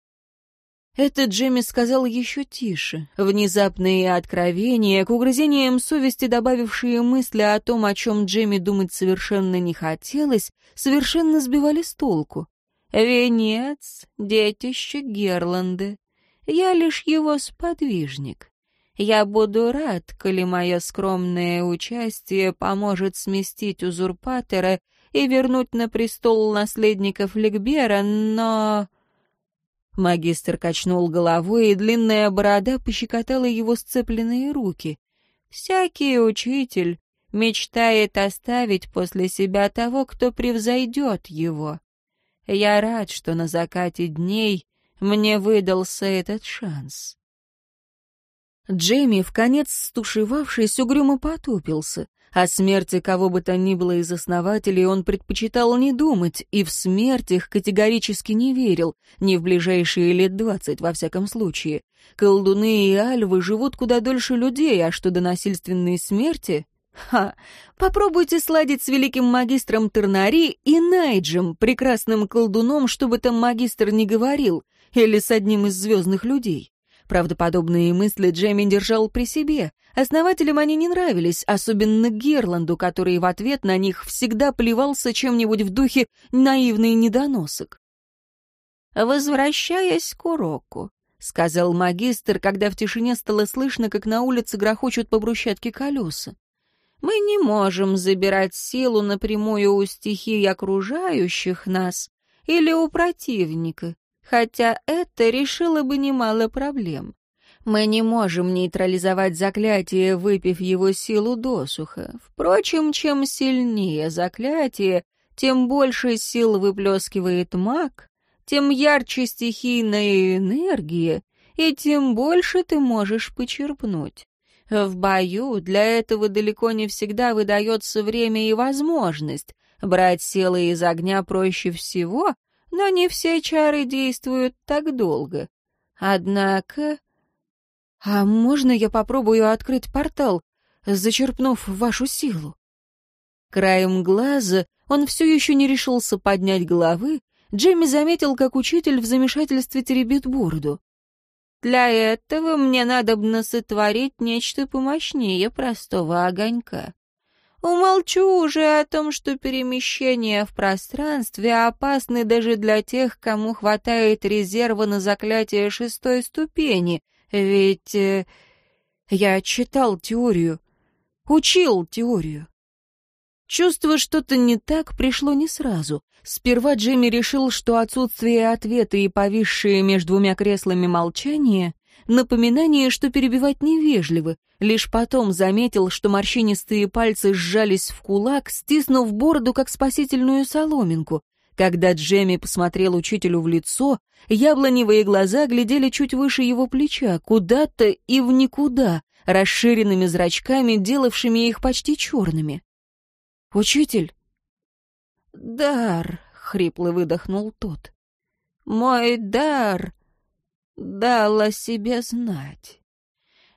Speaker 1: Это Джимми сказал еще тише. Внезапные откровения, к угрызениям совести добавившие мысли о том, о чем Джимми думать совершенно не хотелось, совершенно сбивали с толку. «Венец, детище Герланды. Я лишь его сподвижник. Я буду рад, коли мое скромное участие поможет сместить узурпатора и вернуть на престол наследников Ликбера, но...» Магистр качнул головой, и длинная борода пощекотала его сцепленные руки. «Всякий учитель мечтает оставить после себя того, кто превзойдет его. Я рад, что на закате дней мне выдался этот шанс. Джейми, в конец стушевавшись, угрюмо потупился. О смерти кого бы то ни было из основателей он предпочитал не думать, и в смертях категорически не верил, не в ближайшие лет двадцать, во всяком случае. Колдуны и альвы живут куда дольше людей, а что до насильственной смерти... Ха! Попробуйте сладить с великим магистром Тернари и Найджем, прекрасным колдуном, чтобы там магистр не говорил, или с одним из звездных людей. Правдоподобные мысли Джеймин держал при себе. Основателям они не нравились, особенно Герланду, который в ответ на них всегда плевался чем-нибудь в духе наивный недоносок.
Speaker 2: «Возвращаясь к уроку», — сказал магистр, когда в тишине стало слышно, как на улице грохочут по брусчатке колеса. «Мы не можем забирать силу напрямую у стихий окружающих нас или у противника хотя это решило бы немало проблем. Мы не можем нейтрализовать заклятие, выпив его силу досуха. Впрочем, чем сильнее заклятие, тем больше сил выплескивает маг, тем ярче стихийная энергия, и тем больше ты можешь почерпнуть. В бою для этого далеко не всегда выдается время и возможность. Брать силы из огня проще всего — но не все чары действуют так долго. Однако... А можно я попробую открыть портал, зачерпнув вашу силу? Краем глаза он все еще не решился поднять головы, Джимми заметил, как учитель в замешательстве теребит бороду. «Для этого мне надобно сотворить нечто помощнее простого огонька. Умолчу уже о том, что перемещения в пространстве опасны даже для тех, кому хватает резерва на заклятие шестой ступени, ведь э, я читал теорию, учил теорию. Чувство что-то не так пришло не сразу. Сперва Джимми решил, что отсутствие ответа и повисшее между двумя креслами молчание Напоминание, что перебивать невежливо. Лишь потом заметил, что морщинистые пальцы сжались в кулак, стиснув бороду, как спасительную соломинку. Когда Джемми посмотрел учителю в лицо, яблоневые глаза глядели чуть выше его плеча, куда-то и в никуда, расширенными зрачками, делавшими их почти черными. «Учитель?» «Дар», — хрипло выдохнул тот. «Мой дар дала себя знать.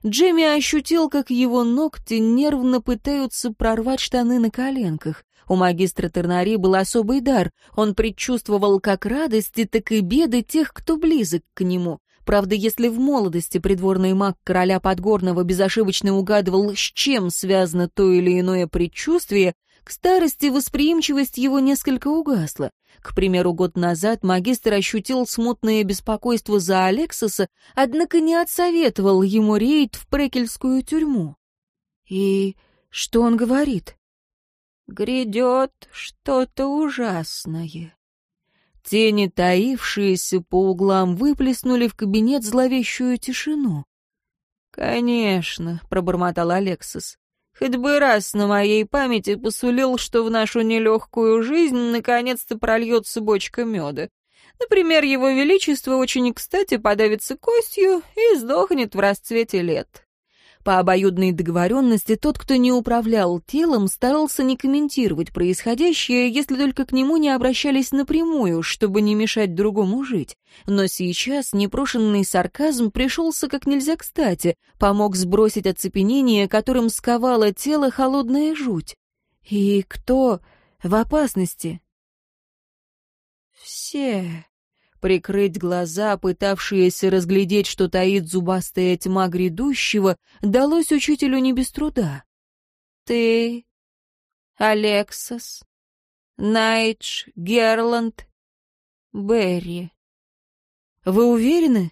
Speaker 2: Джимми ощутил, как его ногти нервно пытаются прорвать штаны на коленках. У магистра Тернари был особый дар. Он предчувствовал как радости, так и беды тех, кто близок к нему. Правда, если в молодости придворный маг короля Подгорного безошибочно угадывал, с чем связано то или иное предчувствие, к старости восприимчивость его несколько угасла. К примеру, год назад магистр ощутил смутное беспокойство за Алексоса, однако не отсоветовал ему рейд в прекельскую тюрьму. И что он говорит? «Грядет что-то ужасное». Тени, таившиеся по углам, выплеснули в кабинет зловещую тишину. «Конечно», — пробормотал Алексис. Хоть бы раз на моей памяти посулил, что в нашу нелегкую жизнь наконец-то прольется бочка меда. Например, его величество очень кстати подавится костью и сдохнет в расцвете лет. По обоюдной договоренности тот, кто не управлял телом, старался не комментировать происходящее, если только к нему не обращались напрямую, чтобы не мешать другому жить. Но сейчас непрошенный сарказм пришелся как нельзя кстати, помог сбросить оцепенение, которым сковало тело холодная жуть. «И кто в опасности?» «Все», прикрыть глаза, пытавшиеся разглядеть, что таит зубастая тьма грядущего, далось учителю не без труда. «Ты, Алексас, Найдж, Герланд, Берри». «Вы уверены?»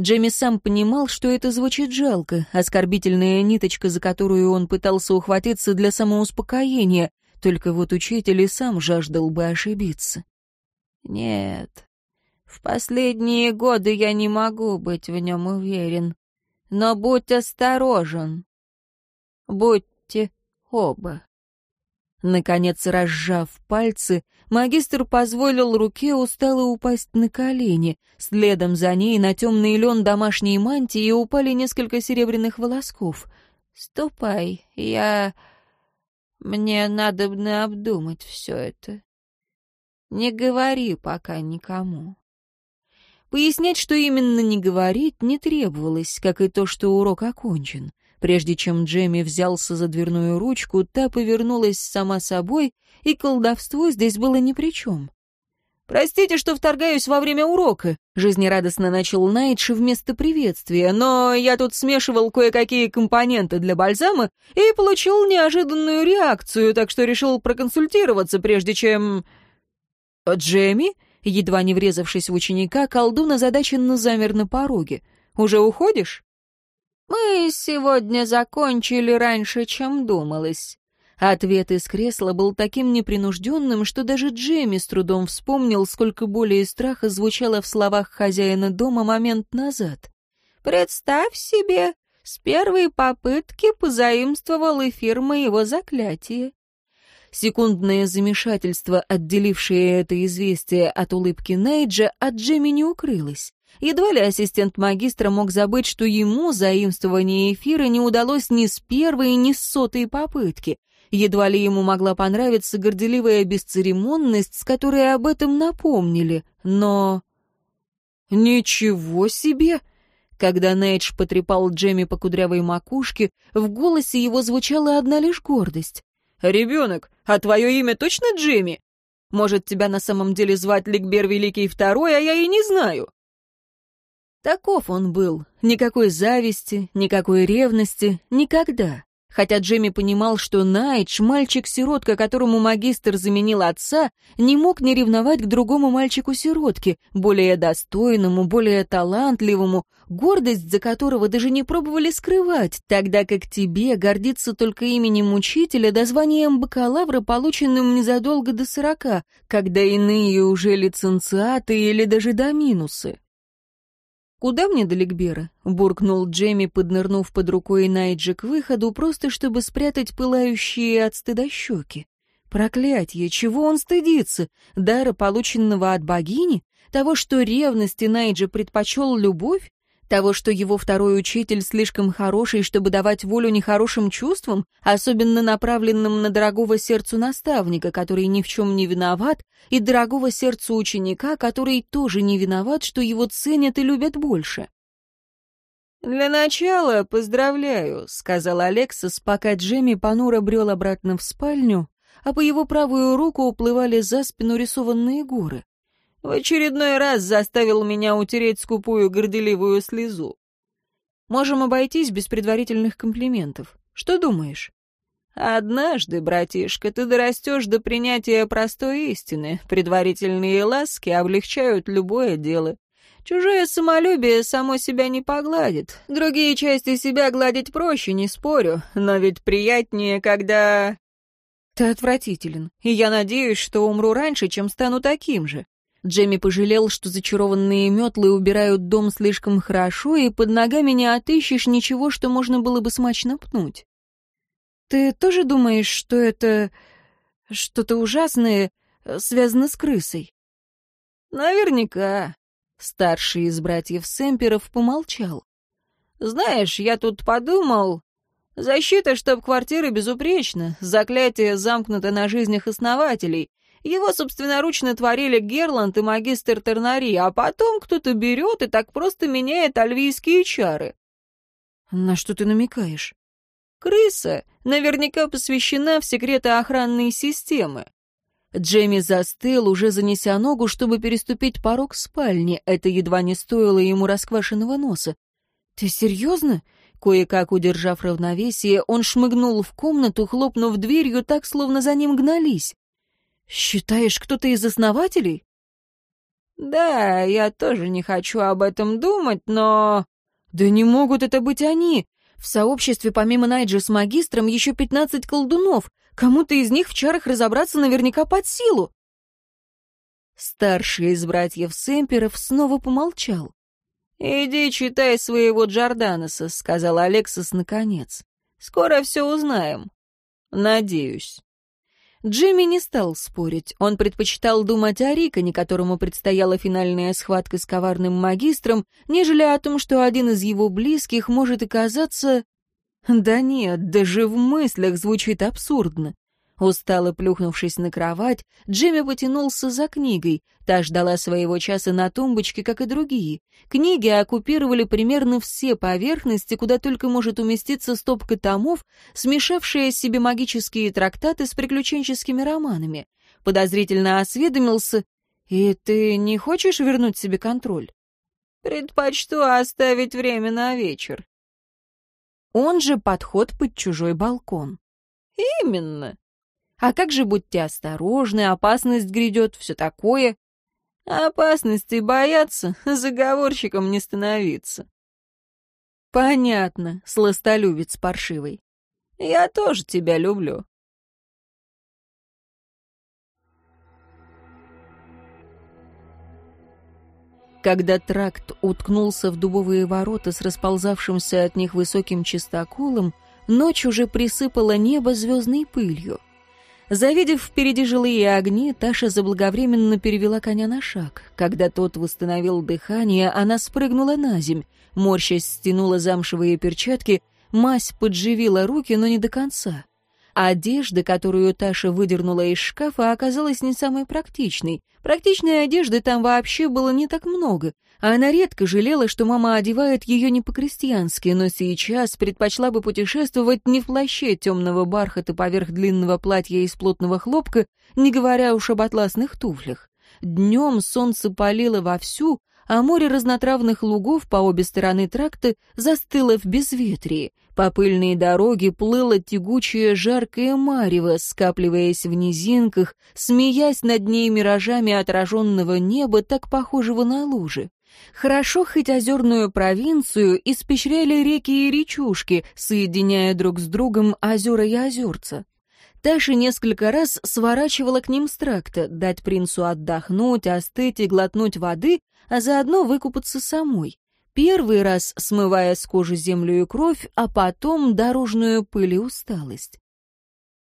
Speaker 2: Джемми сам понимал, что это звучит жалко, оскорбительная ниточка, за которую он пытался ухватиться для самоуспокоения, только вот учитель и сам жаждал бы ошибиться. «Нет, в последние годы я не могу быть в нем уверен. Но будь осторожен. Будьте оба. Наконец, разжав пальцы, магистр позволил руке устало упасть на колени. Следом за ней на темный лен домашней мантии упали несколько серебряных волосков. «Ступай, я... Мне надо обдумать все это. Не говори пока никому». Пояснять, что именно не говорить, не требовалось, как и то, что урок окончен. Прежде чем Джемми взялся за дверную ручку, та повернулась сама собой, и колдовство здесь было ни при чем.
Speaker 1: «Простите, что вторгаюсь во время урока», — жизнерадостно начал Найтши вместо приветствия, «но я тут смешивал кое-какие компоненты для бальзама и получил неожиданную реакцию, так что решил проконсультироваться, прежде чем...» «Джемми?» Едва не врезавшись в ученика, колдун озадаченно замер на пороге. «Уже уходишь?»
Speaker 2: «Мы сегодня закончили раньше, чем думалось». Ответ из кресла был таким непринужденным, что даже Джейми с трудом вспомнил, сколько боли и страха звучало в словах хозяина дома момент назад. «Представь себе, с первой попытки позаимствовал эфир моего заклятия. Секундное замешательство, отделившее это известие от улыбки Нейджа, от Джимми не укрылось. Едва ли ассистент магистра мог забыть, что ему заимствование эфира не удалось ни с первой, ни с сотой попытки. Едва ли ему могла понравиться горделивая бесцеремонность, с которой об этом напомнили, но... «Ничего себе!» Когда Нейдж потрепал Джемми по кудрявой макушке, в голосе его звучала одна лишь гордость. «Ребенок, а твое имя точно Джимми? Может, тебя на самом деле звать Ликбер Великий Второй, а я и не знаю?» Таков он был. Никакой зависти, никакой ревности, никогда. Хотя Джемми понимал, что Найдж, мальчик-сиротка, которому магистр заменил отца, не мог не ревновать к другому мальчику-сиротке, более достойному, более талантливому, гордость за которого даже не пробовали скрывать, тогда как тебе гордиться только именем учителя да званием бакалавра, полученным незадолго до сорока, когда иные уже лиценциаты или даже до минусы. «Куда мне до Ликбера?» — буркнул Джемми, поднырнув под рукой Найджи к выходу, просто чтобы спрятать пылающие от стыда щеки. «Проклятье! Чего он стыдится? Дара, полученного от богини? Того, что ревности Найджи предпочел любовь? Того, что его второй учитель слишком хороший, чтобы давать волю нехорошим чувствам, особенно направленным на дорогого сердцу наставника, который ни в чем не виноват, и дорогого сердцу ученика, который тоже не виноват, что его ценят и любят больше. «Для начала поздравляю», — сказал Алексас, пока Джемми понуро брел обратно в спальню, а по его правую руку уплывали за спину рисованные горы в очередной раз заставил меня утереть скупую горделивую слезу. Можем обойтись без предварительных комплиментов. Что думаешь? Однажды, братишка, ты дорастешь до принятия простой истины. Предварительные ласки облегчают любое дело. Чужое самолюбие само себя не погладит. Другие части себя гладить проще, не спорю. Но ведь приятнее, когда... Ты отвратителен, и я надеюсь, что умру раньше, чем стану таким же. Джемми пожалел, что зачарованные метлы убирают дом слишком хорошо, и под ногами не отыщешь ничего, что можно было бы смачно пнуть. «Ты тоже думаешь, что это что-то ужасное связано с крысой?» «Наверняка», — старший из братьев Семперов помолчал. «Знаешь, я тут подумал, Защита штаб-квартиры безупречна, заклятие замкнуто на жизнях основателей, его собственноручно творили Герланд и магистр Тернари, а потом кто-то берет и так просто меняет альвийские чары. На что ты намекаешь? Крыса наверняка посвящена в секреты охранной системы. Джейми застыл, уже занеся ногу, чтобы переступить порог спальни. Это едва не стоило ему расквашенного носа. «Ты серьезно?» Кое-как удержав равновесие, он шмыгнул в комнату, хлопнув дверью так, словно за ним гнались. «Считаешь, кто-то из основателей?» «Да, я тоже не хочу об этом думать, но...» «Да не могут это быть они! В сообществе помимо Найджа с магистром еще 15 колдунов. Кому-то из них в чарах разобраться наверняка под силу!» Старший из братьев Семперов снова помолчал. «Иди читай своего Джорданоса», — сказал Алексас наконец. «Скоро все узнаем. Надеюсь». Джимми не стал спорить. Он предпочитал думать о Риконе, которому предстояла финальная схватка с коварным магистром, нежели о том, что один из его близких может оказаться... Да нет, даже в мыслях звучит абсурдно. Устало плюхнувшись на кровать, Джимми потянулся за книгой. Та ждала своего часа на тумбочке, как и другие. Книги оккупировали примерно все поверхности, куда только может уместиться стопка томов, смешавшая себе магические трактаты с приключенческими романами. Подозрительно осведомился,
Speaker 1: «И ты не хочешь вернуть себе контроль?»
Speaker 2: «Предпочту оставить время на вечер».
Speaker 1: Он же подход под чужой балкон.
Speaker 2: «Именно.
Speaker 1: А как же будьте осторожны, опасность грядет, все такое.
Speaker 2: Опасности бояться, заговорщиком не становиться.
Speaker 1: Понятно, сластолюбец паршивый.
Speaker 2: Я тоже тебя люблю.
Speaker 1: Когда тракт уткнулся в дубовые ворота с расползавшимся от них высоким чистоколом, ночь уже присыпала небо звездной пылью. Завидев впереди жилые огни, Таша заблаговременно перевела коня на шаг. Когда тот восстановил дыхание, она спрыгнула на земь. Морщась стянула замшевые перчатки, мазь подживила руки, но не до конца. Одежда, которую Таша выдернула из шкафа, оказалась не самой практичной. Практичной одежды там вообще было не так много. А она редко жалела, что мама одевает ее не по-крестьянски, но сейчас предпочла бы путешествовать не в плаще темного бархата поверх длинного платья из плотного хлопка, не говоря уж об атласных туфлях. Днем солнце палило вовсю, а море разнотравных лугов по обе стороны тракта застыло в безветрии. По пыльной дороге плыло тягучее жаркое марево, скапливаясь в низинках, смеясь над ней миражами отраженного неба, так похожего на лужи. Хорошо хоть озерную провинцию испещряли реки и речушки, соединяя друг с другом озера и озерца. Таша несколько раз сворачивала к ним с тракта, дать принцу отдохнуть, остыть и глотнуть воды, а заодно выкупаться самой. Первый раз смывая с кожи землю и кровь, а потом дорожную пыль и усталость.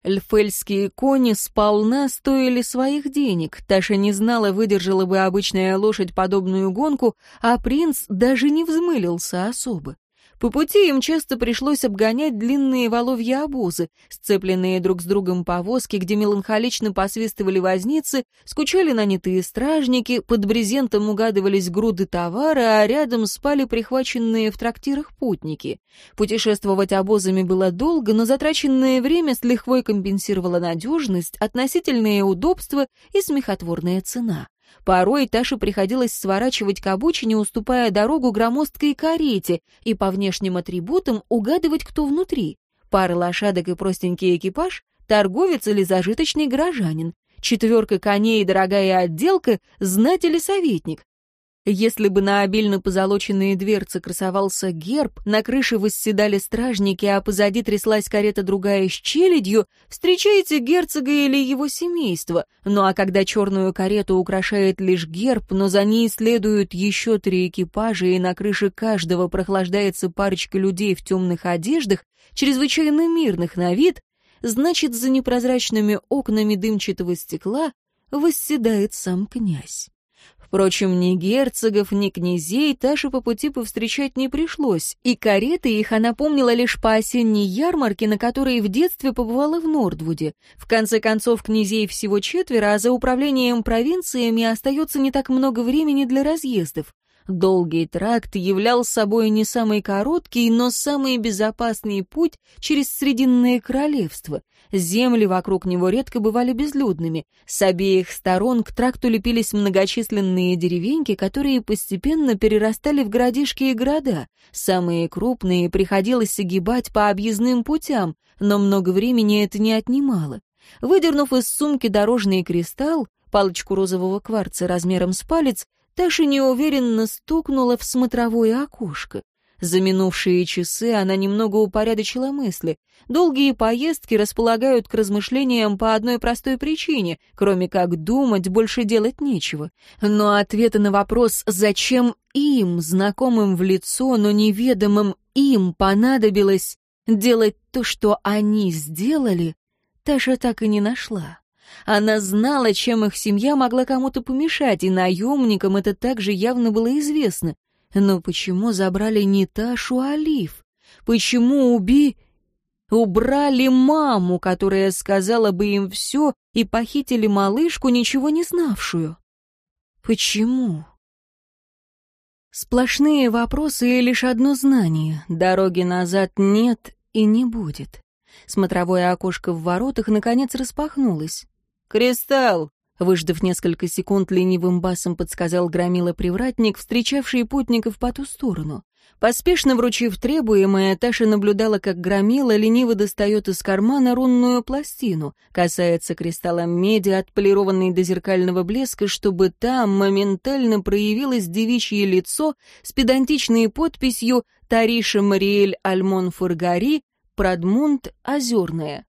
Speaker 1: Эльфельские кони сполна стоили своих денег. Таша не знала, выдержала бы обычная лошадь подобную гонку, а принц даже не взмылился особо. По пути им часто пришлось обгонять длинные воловья обозы, сцепленные друг с другом повозки, где меланхолично посвистывали возницы, скучали нанятые стражники, под брезентом угадывались груды товара, а рядом спали прихваченные в трактирах путники. Путешествовать обозами было долго, но затраченное время с лихвой компенсировало надежность, относительное удобство и смехотворная цена. Порой Таше приходилось сворачивать к обочине, уступая дорогу громоздкой карете, и по внешним атрибутам угадывать, кто внутри. Пара лошадок и простенький экипаж, торговец или зажиточный горожанин, четверка коней и дорогая отделка, знать или советник, если бы на обильно позолоченные дверцы красовался герб, на крыше восседали стражники, а позади тряслась карета другая с челядью, встречаете герцога или его семейство. Ну а когда черную карету украшает лишь герб, но за ней следуют еще три экипажа, и на крыше каждого прохлаждается парочка людей в темных одеждах, чрезвычайно мирных на вид, значит, за непрозрачными окнами дымчатого стекла восседает сам князь. Впрочем, ни герцогов, ни князей Таше по пути повстречать не пришлось, и кареты их она помнила лишь по осенней ярмарке, на которой в детстве побывала в Нордвуде. В конце концов, князей всего четверо, а за управлением провинциями остается не так много времени для разъездов. Долгий тракт являл собой не самый короткий, но самый безопасный путь через Срединное королевство, Земли вокруг него редко бывали безлюдными. С обеих сторон к тракту лепились многочисленные деревеньки, которые постепенно перерастали в городишки и города. Самые крупные приходилось огибать по объездным путям, но много времени это не отнимало. Выдернув из сумки дорожный кристалл, палочку розового кварца размером с палец, Таша неуверенно стукнула в смотровое окошко. За минувшие часы она немного упорядочила мысли. Долгие поездки располагают к размышлениям по одной простой причине, кроме как думать больше делать нечего. Но ответа на вопрос «зачем им, знакомым в лицо, но неведомым им понадобилось делать то, что они сделали», Таша так и не нашла. Она знала, чем их семья могла кому-то помешать, и наемникам это также явно было известно. Но почему забрали не Ташу, а Алиф? Почему уби... Убрали маму, которая сказала бы им все, и похитили малышку, ничего не знавшую? Почему? Сплошные вопросы и лишь одно знание. Дороги назад нет и не будет. Смотровое окошко в воротах наконец распахнулось.
Speaker 2: «Кристалл!»
Speaker 1: Выждав несколько секунд, ленивым басом подсказал громила привратник, встречавший путников по ту сторону. Поспешно вручив требуемое, Таша наблюдала, как громила лениво достает из кармана рунную пластину, касается кристаллом меди, отполированной до зеркального блеска, чтобы там моментально проявилось девичье лицо с педантичной подписью «Тариша Мариэль Альмон Фургари, Прадмунд Озерная».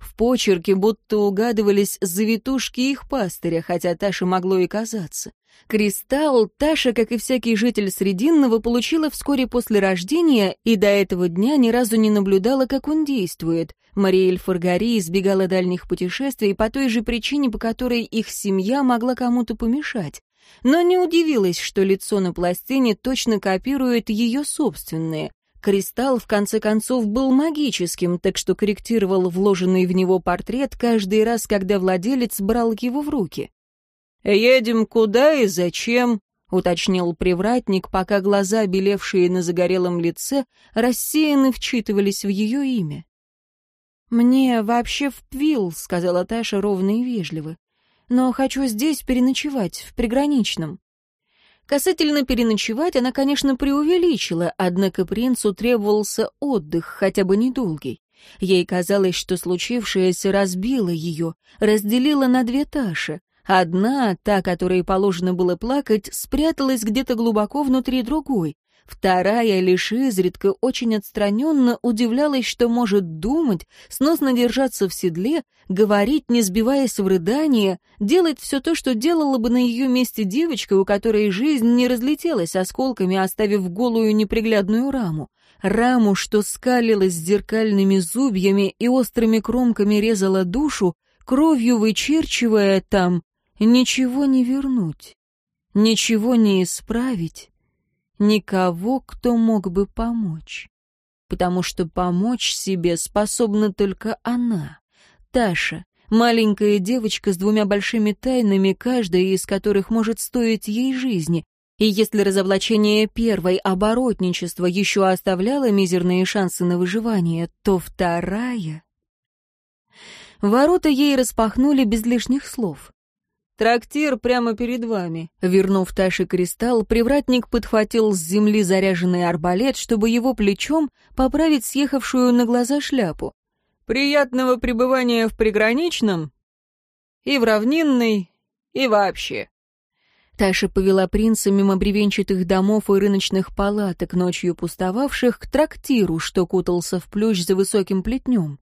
Speaker 1: В почерке будто угадывались завитушки их пастыря, хотя Таше могло и казаться. Кристалл Таша, как и всякий житель Срединного, получила вскоре после рождения и до этого дня ни разу не наблюдала, как он действует. Мариэль Фаргари избегала дальних путешествий по той же причине, по которой их семья могла кому-то помешать. Но не удивилась, что лицо на пластине точно копирует ее собственное. Кристалл, в конце концов, был магическим, так что корректировал вложенный в него портрет каждый раз, когда владелец брал его в руки. «Едем куда и зачем?» — уточнил привратник, пока глаза, белевшие на загорелом лице, рассеянно вчитывались в ее имя. «Мне вообще в Пвилл», — сказала Таша ровно и вежливо. «Но хочу здесь переночевать, в приграничном». Касательно переночевать она, конечно, преувеличила, однако принцу требовался отдых, хотя бы недолгий. Ей казалось, что случившееся разбило ее, разделило на две Таши. Одна, та, которой положено было плакать, спряталась где-то глубоко внутри другой, Вторая лишь изредка очень отстраненно удивлялась, что может думать, сносно держаться в седле, говорить, не сбиваясь в рыдание, делать все то, что делала бы на ее месте девочка, у которой жизнь не разлетелась осколками, оставив голую неприглядную раму. Раму, что скалилась зеркальными зубьями и острыми кромками резала душу, кровью вычерчивая там, ничего не вернуть, ничего не исправить никого, кто мог бы помочь. Потому что помочь себе способна только она, Таша, маленькая девочка с двумя большими тайнами, каждая из которых может стоить ей жизни. И если разоблачение первой оборотничества еще оставляло мизерные шансы на выживание, то вторая... Ворота ей распахнули без лишних слов. Трактир прямо перед вами». Вернув Таше кристалл, привратник подхватил с земли заряженный арбалет, чтобы его плечом поправить съехавшую на глаза шляпу. «Приятного пребывания в приграничном и в равнинной, и вообще». Таша повела принца мимо бревенчатых домов и рыночных палаток, ночью пустовавших, к трактиру, что кутался в плющ за высоким плетнем.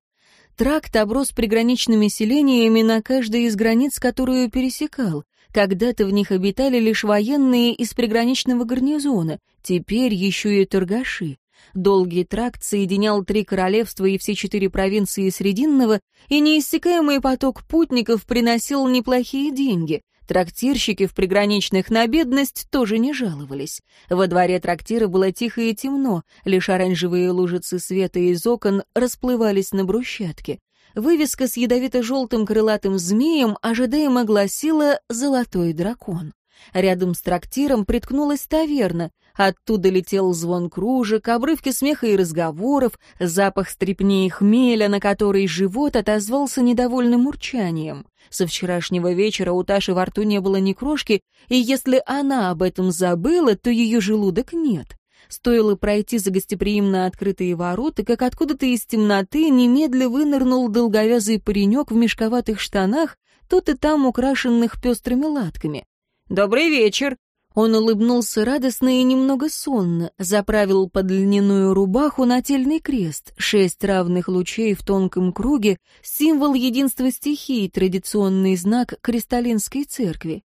Speaker 1: Тракт оброс приграничными селениями на каждой из границ, которую пересекал. Когда-то в них обитали лишь военные из приграничного гарнизона, теперь еще и торгаши. Долгий тракт соединял три королевства и все четыре провинции Срединного, и неиссякаемый поток путников приносил неплохие деньги — Трактирщики в приграничных на бедность тоже не жаловались. Во дворе трактира было тихо и темно, лишь оранжевые лужицы света из окон расплывались на брусчатке. Вывеска с ядовито-желтым крылатым змеем ожидаемо гласила «Золотой дракон». Рядом с трактиром приткнулась таверна. Оттуда летел звон кружек, обрывки смеха и разговоров, запах стрепней и хмеля, на который живот отозвался недовольным урчанием. Со вчерашнего вечера у Таши во рту не было ни крошки, и если она об этом забыла, то ее желудок нет. Стоило пройти за гостеприимно открытые ворота, как откуда-то из темноты немедля вынырнул долговязый паренек в мешковатых штанах, тут и там украшенных пестрыми латками. «Добрый вечер!» Он улыбнулся радостно и немного сонно, заправил под льняную рубаху нательный крест, шесть равных лучей в тонком круге, символ единства стихии, традиционный знак Кристалинской церкви.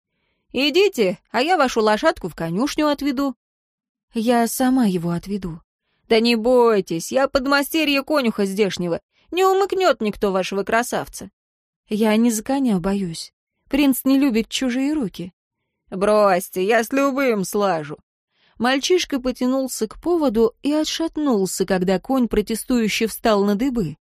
Speaker 1: «Идите, а я вашу лошадку в конюшню отведу». «Я сама его отведу». «Да не бойтесь, я подмастерье конюха здешнего. Не умыкнет никто вашего красавца». «Я не за коня боюсь. Принц не любит чужие руки». «Бросьте, я с любым слажу». Мальчишка потянулся к поводу и отшатнулся, когда конь протестующе встал на дыбы.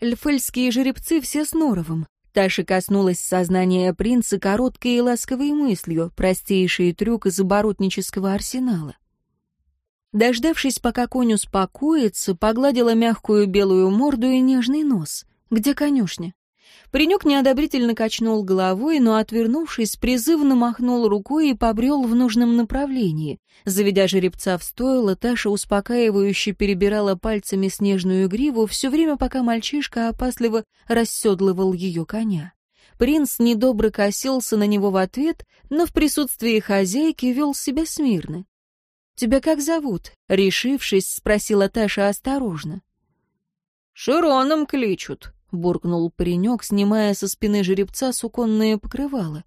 Speaker 1: Льфельские жеребцы все с норовом. Таша коснулась сознания принца короткой и ласковой мыслью, простейший трюк из оборотнического арсенала. Дождавшись, пока конь успокоится, погладила мягкую белую морду и нежный нос. «Где конюшня?» Паренек неодобрительно качнул головой, но, отвернувшись, призывно махнул рукой и побрел в нужном направлении. Заведя жеребца в стойло, Таша успокаивающе перебирала пальцами снежную гриву все время, пока мальчишка опасливо расседлывал ее коня. Принц недобро косился на него в ответ, но в присутствии хозяйки вел себя смирно. «Тебя как зовут?» — решившись, спросила Таша осторожно.
Speaker 2: «Широном кличут», —
Speaker 1: буркнул паренек, снимая со спины жеребца суконное покрывало.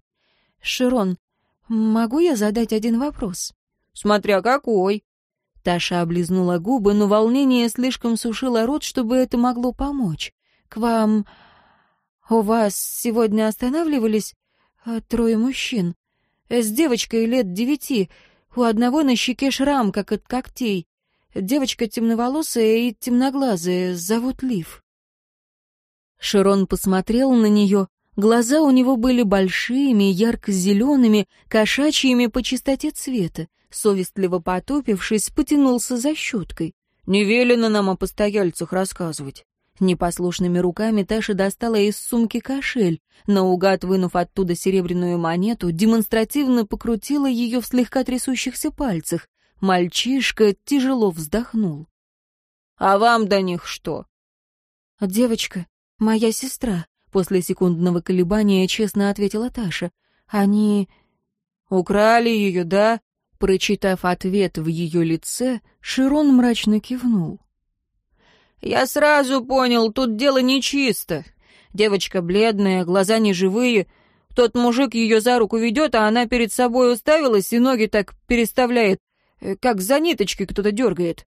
Speaker 1: «Широн, могу я задать один вопрос?»
Speaker 2: «Смотря какой!»
Speaker 1: Таша облизнула губы, но волнение слишком сушило рот, чтобы это могло помочь. «К вам... У вас сегодня останавливались э, трое мужчин? С девочкой лет девяти. У одного на щеке шрам, как от когтей. Девочка темноволосая и темноглазая, зовут Лив». Широн посмотрел на нее. Глаза у него были большими, ярко-зелеными, кошачьими по чистоте цвета. Совестливо потопившись, потянулся за щеткой.
Speaker 2: «Не велено нам о постояльцах рассказывать».
Speaker 1: Непослушными руками Таша достала из сумки кошель. Наугад, вынув оттуда серебряную монету, демонстративно покрутила ее в слегка трясущихся пальцах. Мальчишка тяжело вздохнул.
Speaker 2: «А вам до них что?»
Speaker 1: «Девочка, «Моя сестра», — после секундного колебания честно ответила Таша. «Они...»
Speaker 2: «Украли ее, да?»
Speaker 1: Прочитав ответ в ее лице, Широн мрачно кивнул.
Speaker 2: «Я сразу понял, тут дело нечисто. Девочка бледная, глаза неживые. Тот мужик ее за руку ведет, а она перед собой уставилась и ноги так переставляет, э, как за ниточкой кто-то дергает».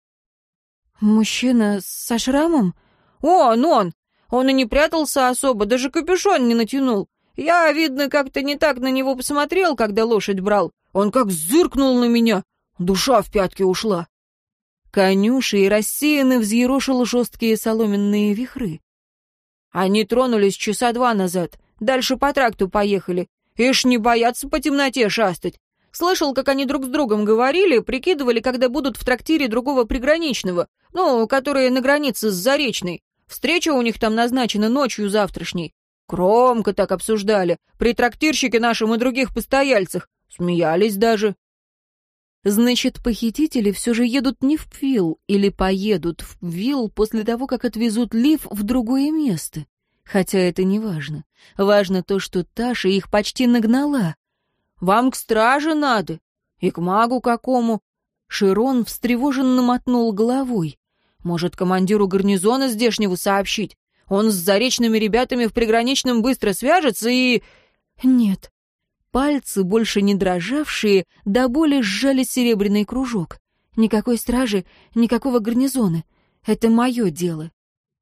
Speaker 1: «Мужчина со шрамом?»
Speaker 2: «Он, он! Он и не прятался особо, даже капюшон не натянул. Я, видно, как-то не так на него посмотрел, когда лошадь брал. Он как зыркнул на меня. Душа в пятки ушла.
Speaker 1: Конюши и рассеянно взъерошил жесткие соломенные вихры.
Speaker 2: Они тронулись часа два назад. Дальше по тракту поехали. Ишь, не боятся по темноте шастать. Слышал, как они друг с другом говорили, прикидывали, когда будут в трактире другого приграничного, ну, которые на границе с Заречной. Встреча у них там назначена ночью завтрашней. Кромко так обсуждали. При трактирщике нашем и других постояльцах. Смеялись даже.
Speaker 1: Значит, похитители все же едут не в Пвилл или поедут в Пвилл после того, как отвезут Лив в другое место. Хотя это не важно. Важно то, что Таша их почти нагнала.
Speaker 2: «Вам к страже надо? И к магу какому?»
Speaker 1: Широн встревоженно мотнул головой.
Speaker 2: Может, командиру гарнизона здешнего сообщить? Он с заречными ребятами в приграничном быстро свяжется и...
Speaker 1: Нет. Пальцы, больше не дрожавшие, до боли сжали серебряный кружок. Никакой стражи, никакого гарнизона. Это мое дело.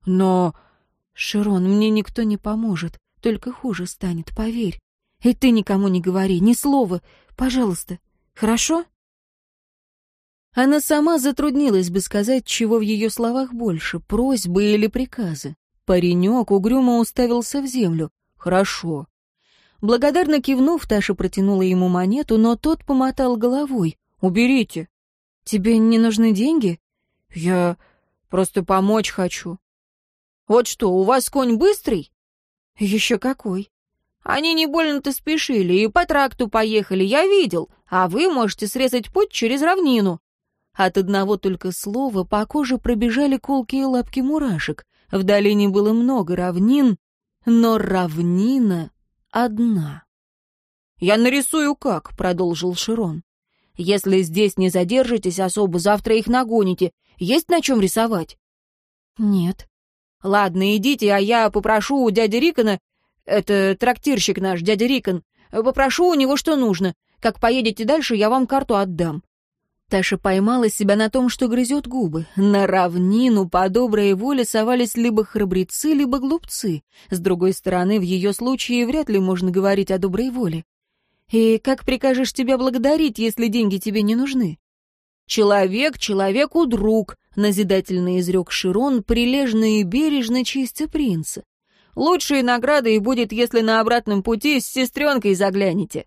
Speaker 1: Но... Широн, мне никто не поможет. Только хуже станет, поверь. И ты никому не говори, ни слова. Пожалуйста. Хорошо? Она сама затруднилась бы сказать, чего в ее словах больше, просьбы или приказы. Паренек угрюмо уставился в землю. «Хорошо». Благодарно кивнув, Таша протянула ему монету, но тот помотал головой. «Уберите». «Тебе не нужны деньги?»
Speaker 2: «Я просто помочь хочу». «Вот что, у вас конь быстрый?»
Speaker 1: «Еще какой».
Speaker 2: «Они не больно-то спешили и по тракту поехали, я видел, а вы можете срезать путь через равнину».
Speaker 1: От одного только слова по коже пробежали колкие лапки мурашек. В долине было много равнин, но равнина одна.
Speaker 2: «Я нарисую как», — продолжил Широн. «Если здесь не задержитесь особо, завтра их нагоните. Есть на чем рисовать?»
Speaker 1: «Нет».
Speaker 2: «Ладно, идите, а я попрошу у дяди Рикона...» «Это трактирщик наш, дядя Рикон. Попрошу у него, что нужно. Как поедете дальше, я вам карту отдам.
Speaker 1: Таша поймала себя на том, что грызет губы. На равнину по доброй воле совались либо храбрецы, либо глупцы. С другой стороны, в ее случае вряд ли можно говорить о доброй воле. И как прикажешь тебя благодарить, если деньги тебе не нужны?
Speaker 2: «Человек человеку друг», — назидательно изрек Широн, прилежно и бережно чистя принца. «Лучшей наградой будет, если на обратном пути с сестренкой заглянете».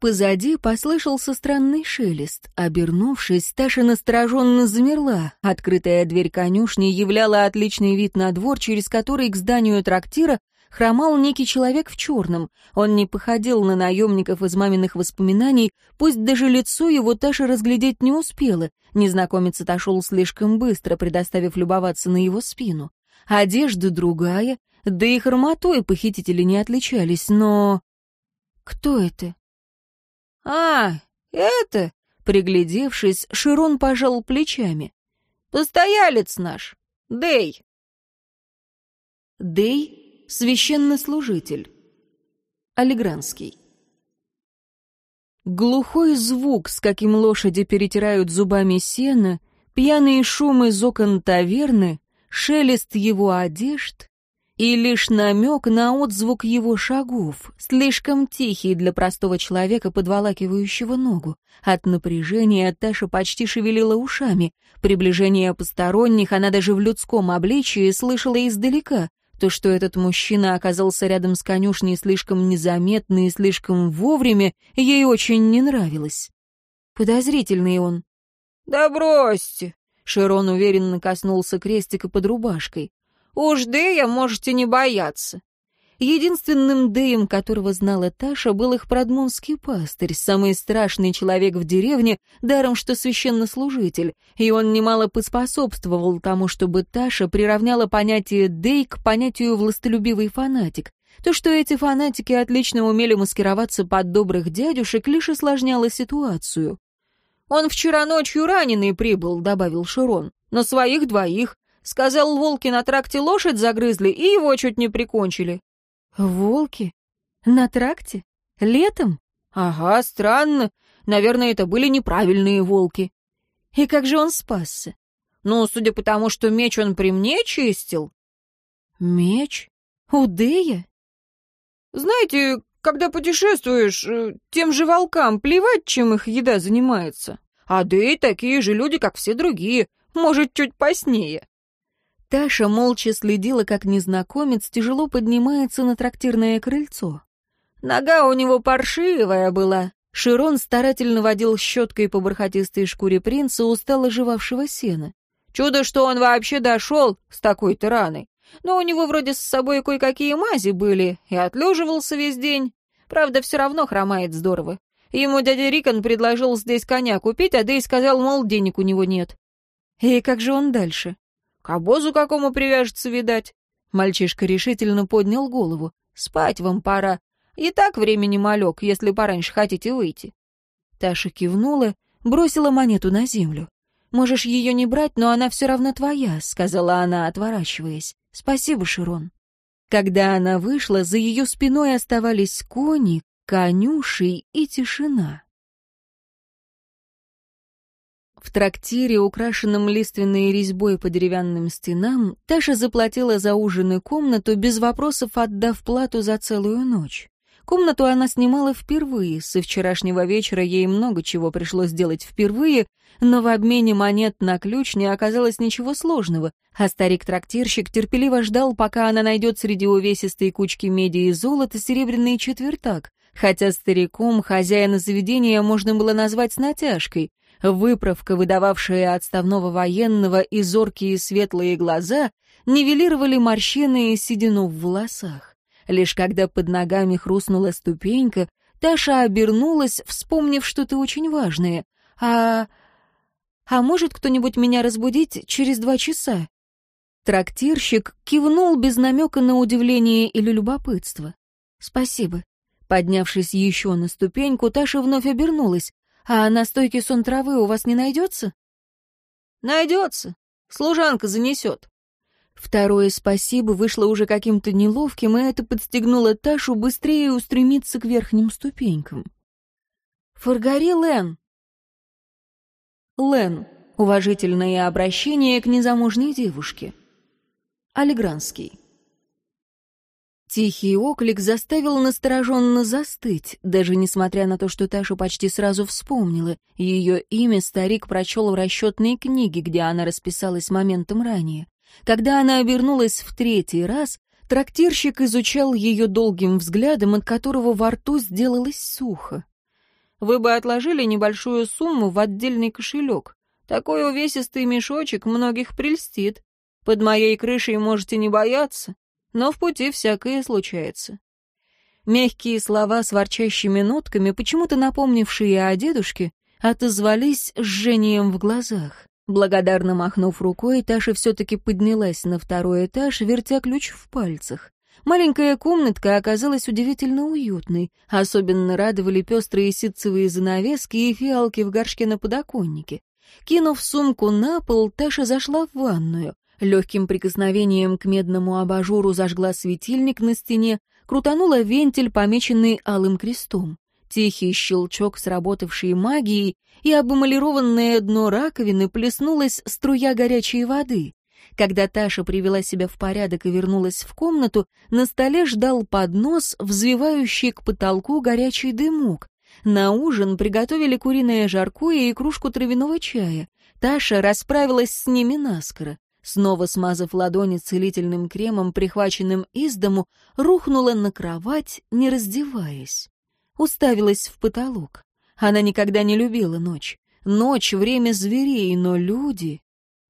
Speaker 1: Позади послышался странный шелест. Обернувшись, Таша настороженно замерла. Открытая дверь конюшни являла отличный вид на двор, через который к зданию трактира хромал некий человек в черном. Он не походил на наемников из маминых воспоминаний, пусть даже лицо его Таша разглядеть не успела. Незнакомец отошел слишком быстро, предоставив любоваться на его спину. Одежда другая, да и хромотой похитители не отличались, но... «Кто это?»
Speaker 2: «А, это...» — приглядевшись, Широн пожал плечами. «Постоялец наш, Дей».
Speaker 1: Дей — священнослужитель. Алигранский. Глухой звук, с каким лошади перетирают зубами сено, пьяный шум из окон таверны, шелест его одежд и лишь намек на отзвук его шагов, слишком тихий для простого человека, подволакивающего ногу. От напряжения Таша почти шевелила ушами. Приближение посторонних она даже в людском обличии слышала издалека. То, что этот мужчина оказался рядом с конюшней слишком незаметно и слишком вовремя, ей очень не нравилось. Подозрительный он.
Speaker 2: «Да бросьте!»
Speaker 1: Широн уверенно коснулся крестика под рубашкой.
Speaker 2: Уж Дэя можете не бояться.
Speaker 1: Единственным Дэем, которого знала Таша, был их продмунский пастырь, самый страшный человек в деревне, даром что священнослужитель, и он немало поспособствовал тому, чтобы Таша приравняла понятие «дэй» к понятию «властолюбивый фанатик». То, что эти фанатики отлично умели маскироваться под добрых дядюшек, лишь осложняло ситуацию.
Speaker 2: «Он вчера ночью раненый прибыл», — добавил Широн, — «но своих двоих. Сказал волки на тракте лошадь загрызли и его чуть не прикончили.
Speaker 1: Волки? На тракте? Летом?
Speaker 2: Ага, странно. Наверное, это были неправильные волки.
Speaker 1: И как же он спасся?
Speaker 2: Ну, судя по тому, что меч он при мне чистил.
Speaker 1: Меч? У Дея?
Speaker 2: Знаете, когда путешествуешь, э, тем же волкам плевать, чем их еда занимается. А Дэй такие же люди, как все другие, может, чуть поснее.
Speaker 1: Таша молча следила, как незнакомец тяжело поднимается на трактирное крыльцо.
Speaker 2: Нога у него паршивая была.
Speaker 1: Широн старательно водил щеткой по бархатистой шкуре принца, устало жевавшего сена.
Speaker 2: Чудо, что он вообще дошел с такой-то раной. Но у него вроде с собой кое-какие мази были, и отлеживался весь день. Правда, все равно хромает здорово. Ему дядя Рикон предложил здесь коня купить, а Дэй сказал, мол, денег у него нет.
Speaker 1: И как же он дальше?
Speaker 2: «К обозу какому привяжется, видать?»
Speaker 1: Мальчишка решительно поднял голову.
Speaker 2: «Спать вам пора. И так времени малек, если пораньше хотите выйти».
Speaker 1: Таша кивнула, бросила монету на землю. «Можешь ее не брать, но она все равно твоя», — сказала она, отворачиваясь. «Спасибо, Широн». Когда она вышла, за ее спиной оставались кони, конюши и тишина. В трактире, украшенном лиственной резьбой по деревянным стенам, Таша заплатила за ужин и комнату, без вопросов отдав плату за целую ночь. Комнату она снимала впервые, со вчерашнего вечера ей много чего пришлось делать впервые, но в обмене монет на ключ не оказалось ничего сложного, а старик-трактирщик терпеливо ждал, пока она найдет среди увесистой кучки меди и золота серебряный четвертак, хотя стариком хозяина заведения можно было назвать с натяжкой — выправка, выдававшая отставного военного и зоркие светлые глаза, нивелировали морщины и седину в волосах. Лишь когда под ногами хрустнула ступенька, Таша обернулась, вспомнив что-то очень важное. «А... а может кто-нибудь меня разбудить через два часа?» Трактирщик кивнул без намека на удивление или любопытство. «Спасибо». Поднявшись еще на ступеньку, Таша вновь обернулась. А настойки сон травы у вас не найдется?
Speaker 2: Найдется. Служанка занесет.
Speaker 1: Второе спасибо вышло уже каким-то неловким, и это подстегнуло Ташу быстрее устремиться к верхним ступенькам. Фаргари Лен. Лен. Уважительное обращение к незамужней девушке. Алигранский. Тихий оклик заставил настороженно застыть, даже несмотря на то, что Таша почти сразу вспомнила. Ее имя старик прочел в расчетной книге, где она расписалась моментом ранее. Когда она обернулась в третий раз, трактирщик изучал ее долгим взглядом, от которого во рту сделалось сухо.
Speaker 2: «Вы бы отложили небольшую сумму в отдельный кошелек. Такой увесистый мешочек многих прельстит. Под моей крышей можете не бояться,
Speaker 1: но в пути всякое случается. Мягкие слова с ворчащими нотками, почему-то напомнившие о дедушке, отозвались жжением в глазах. Благодарно махнув рукой, Таша все-таки поднялась на второй этаж, вертя ключ в пальцах. Маленькая комнатка оказалась удивительно уютной. Особенно радовали пестрые ситцевые занавески и фиалки в горшке на подоконнике. Кинув сумку на пол, Таша зашла в ванную. Легким прикосновением к медному абажуру зажгла светильник на стене, крутанула вентиль, помеченный алым крестом. Тихий щелчок сработавшей магии, и обмалированное дно раковины плеснулась струя горячей воды. Когда Таша привела себя в порядок и вернулась в комнату, на столе ждал поднос, взвивающий к потолку горячий дымок. На ужин приготовили куриное жаркое и кружку травяного чая. Таша расправилась с ними наскоро. Снова смазав ладони целительным кремом, прихваченным из дому, рухнула на кровать, не раздеваясь. Уставилась в потолок. Она никогда не любила ночь. Ночь — время зверей, но люди...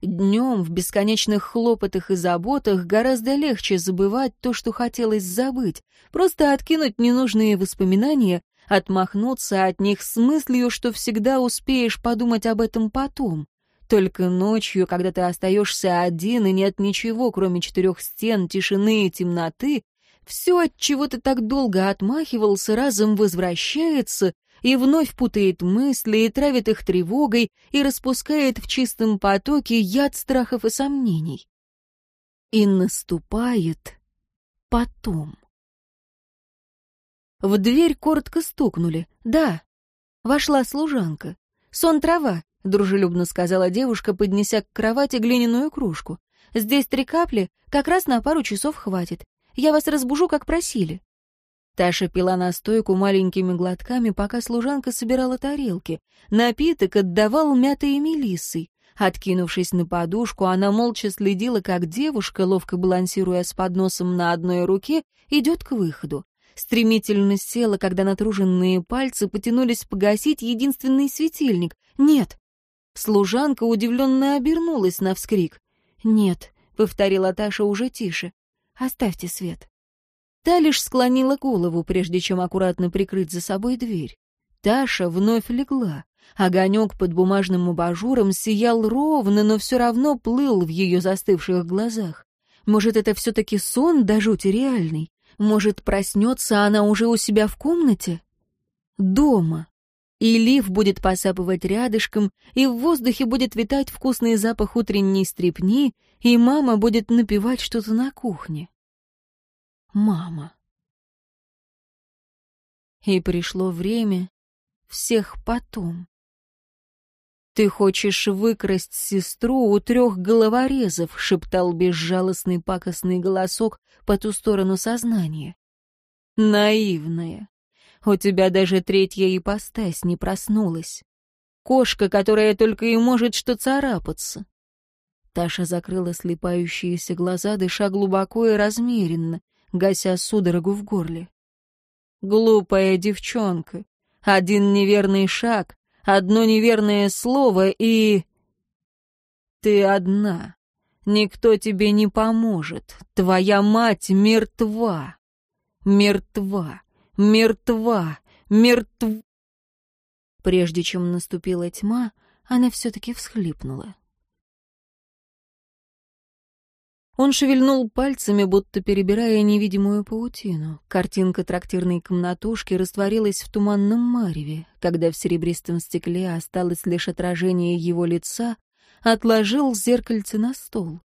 Speaker 1: Днем в бесконечных хлопотах и заботах гораздо легче забывать то, что хотелось забыть, просто откинуть ненужные воспоминания, отмахнуться от них с мыслью, что всегда успеешь подумать об этом потом. Только ночью, когда ты остаешься один и нет ничего, кроме четырех стен, тишины и темноты, все, от чего ты так долго отмахивался, разом возвращается и вновь путает мысли и травит их тревогой и распускает в чистом потоке яд страхов и сомнений. И наступает потом. В дверь коротко стукнули. Да, вошла служанка. Сон трава. Дружелюбно сказала девушка, поднеся к кровати глиняную кружку. «Здесь три капли, как раз на пару часов хватит. Я вас разбужу, как просили». Таша пила настойку маленькими глотками, пока служанка собирала тарелки. Напиток отдавал мятой мелиссой. Откинувшись на подушку, она молча следила, как девушка, ловко балансируя с подносом на одной руке, идет к выходу. Стремительно села, когда натруженные пальцы потянулись погасить единственный светильник. Нет, Служанка удивленно обернулась на вскрик. «Нет», — повторила Таша уже тише, — «оставьте свет». Та лишь склонила голову, прежде чем аккуратно прикрыть за собой дверь. Таша вновь легла. Огонек под бумажным абажуром сиял ровно, но все равно плыл в ее застывших глазах. Может, это все-таки сон до да жути реальный? Может, проснется она уже у себя в комнате? Дома и лиф будет посапывать рядышком, и в воздухе будет витать вкусный запах утренней стрепни, и мама будет напевать что-то на кухне. Мама. И пришло время всех потом. «Ты хочешь выкрасть сестру у трех головорезов», — шептал безжалостный пакостный голосок по ту сторону сознания. «Наивная, у тебя даже третья ипостась не проснулась. Кошка, которая только и может что царапаться. Таша закрыла слепающиеся глаза, дыша глубоко и размеренно, гася судорогу в горле. «Глупая девчонка! Один неверный шаг, одно неверное слово и...» «Ты одна. Никто тебе не поможет. Твоя мать мертва. Мертва мертва, мертв...» Прежде чем наступила тьма, она все-таки всхлипнула. Он шевельнул пальцами, будто перебирая невидимую паутину. Картинка трактирной комнатушки растворилась в туманном мареве, когда в серебристом стекле осталось лишь отражение его лица, отложил зеркальце на стол.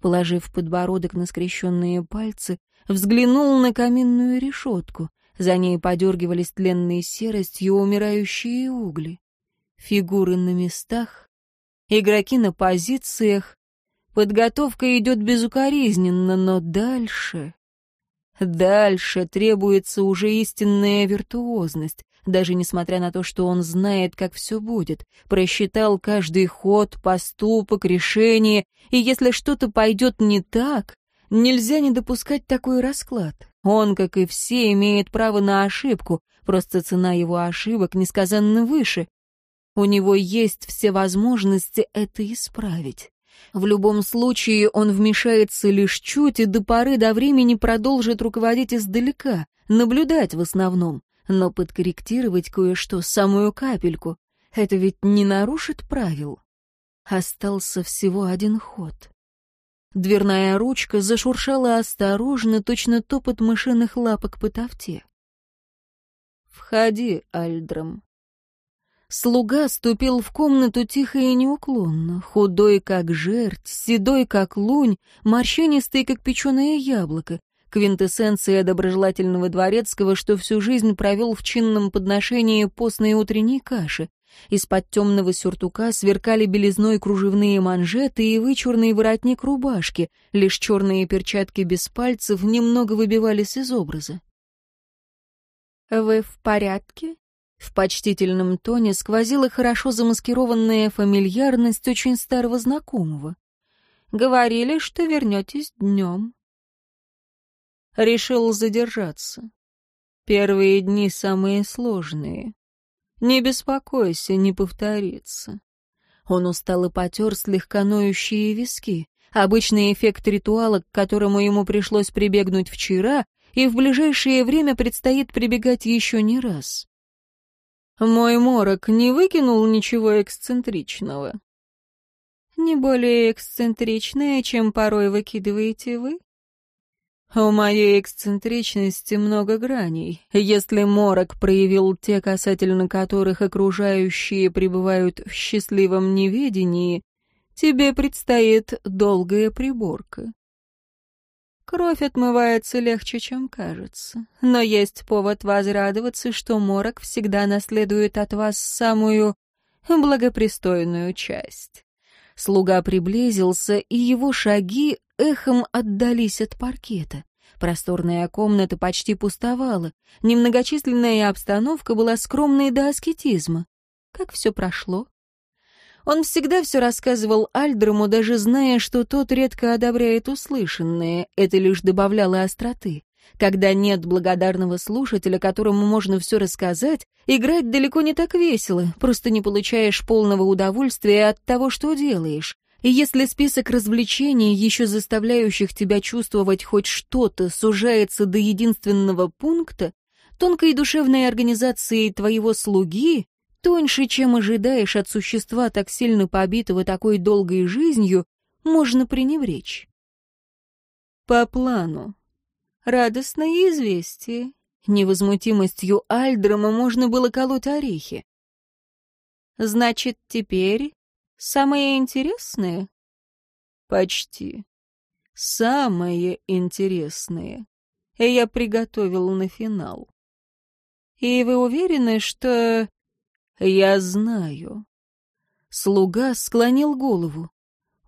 Speaker 1: Положив подбородок на скрещенные пальцы, взглянул на каминную решетку. За ней подергивались длинные серость и умирающие угли. Фигуры на местах, игроки на позициях. Подготовка идет безукоризненно, но дальше... Дальше требуется уже истинная виртуозность, даже несмотря на то, что он знает, как все будет, просчитал каждый ход, поступок, решение, и если что-то пойдет не так, Нельзя не допускать такой расклад. Он, как и все, имеет право на ошибку, просто цена его ошибок несказанно выше. У него есть все возможности это исправить. В любом случае он вмешается лишь чуть и до поры до времени продолжит руководить издалека, наблюдать в основном, но подкорректировать кое-что, самую капельку. Это ведь не нарушит правил. Остался всего один ход. Дверная ручка зашуршала осторожно, точно топот мышиных лапок по товте. «Входи, Альдрам». Слуга ступил в комнату тихо и неуклонно, худой, как жерть, седой, как лунь, морщинистый, как печеное яблоко, квинтэссенция доброжелательного дворецкого, что всю жизнь провел в чинном подношении постной утренней каши, из-под темного сюртука сверкали белизной кружевные манжеты и вычурный воротник рубашки, лишь черные перчатки без пальцев немного выбивались из образа.
Speaker 2: «Вы в порядке?»
Speaker 1: В почтительном тоне сквозила хорошо замаскированная фамильярность очень старого знакомого.
Speaker 2: «Говорили, что вернетесь днем».
Speaker 1: Решил задержаться. Первые дни самые сложные. Не беспокойся, не повторится. Он устал и потер слегка ноющие виски. Обычный эффект ритуала, к которому ему пришлось прибегнуть вчера, и в ближайшее время предстоит прибегать еще не раз. «Мой морок не выкинул ничего эксцентричного?»
Speaker 2: «Не более эксцентричное, чем порой выкидываете вы?»
Speaker 1: А у моей эксцентричности много граней. Если морок проявил те, касательно которых окружающие пребывают в счастливом неведении, тебе предстоит долгая приборка. Кровь отмывается легче, чем кажется. Но есть повод возрадоваться, что морок всегда наследует от вас самую благопристойную часть. Слуга приблизился, и его шаги эхом отдались от паркета. Просторная комната почти пустовала, немногочисленная обстановка была скромной до аскетизма. Как все прошло? Он всегда все рассказывал Альдрому, даже зная, что тот редко одобряет услышанное, это лишь добавляло остроты. Когда нет благодарного слушателя, которому можно все рассказать, играть далеко не так весело, просто не получаешь полного удовольствия от того, что делаешь. И если список развлечений, еще заставляющих тебя чувствовать хоть что-то, сужается до единственного пункта, тонкой душевной организации твоего слуги, тоньше, чем ожидаешь от существа, так сильно побитого такой долгой жизнью, можно пренебречь. По плану. Радостное известие. Невозмутимостью Альдрама можно было колоть орехи. Значит, теперь Самое интересное? Почти. Самое интересное я приготовил на финал. И вы уверены, что... Я знаю. Слуга склонил голову.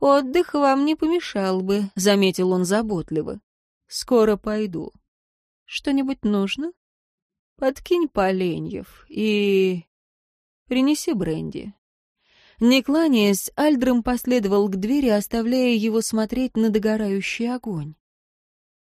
Speaker 1: «Отдых вам не помешал бы», — заметил он заботливо. «Скоро пойду. Что-нибудь нужно? Подкинь поленьев и... принеси бренди». Не кланяясь, Альдром последовал к двери, оставляя его смотреть на догорающий огонь.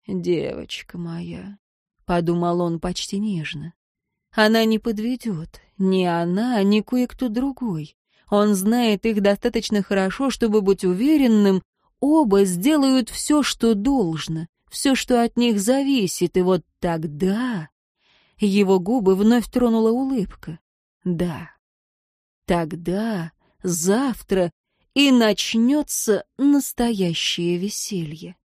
Speaker 1: «Девочка моя», — подумал он почти нежно, — «она не подведет, ни она, ни кое-кто другой. Он знает их достаточно хорошо, чтобы быть уверенным, оба сделают все, что должно, все, что от них зависит, и вот тогда...» Его губы вновь тронула улыбка. «Да, тогда завтра, и начнется настоящее веселье.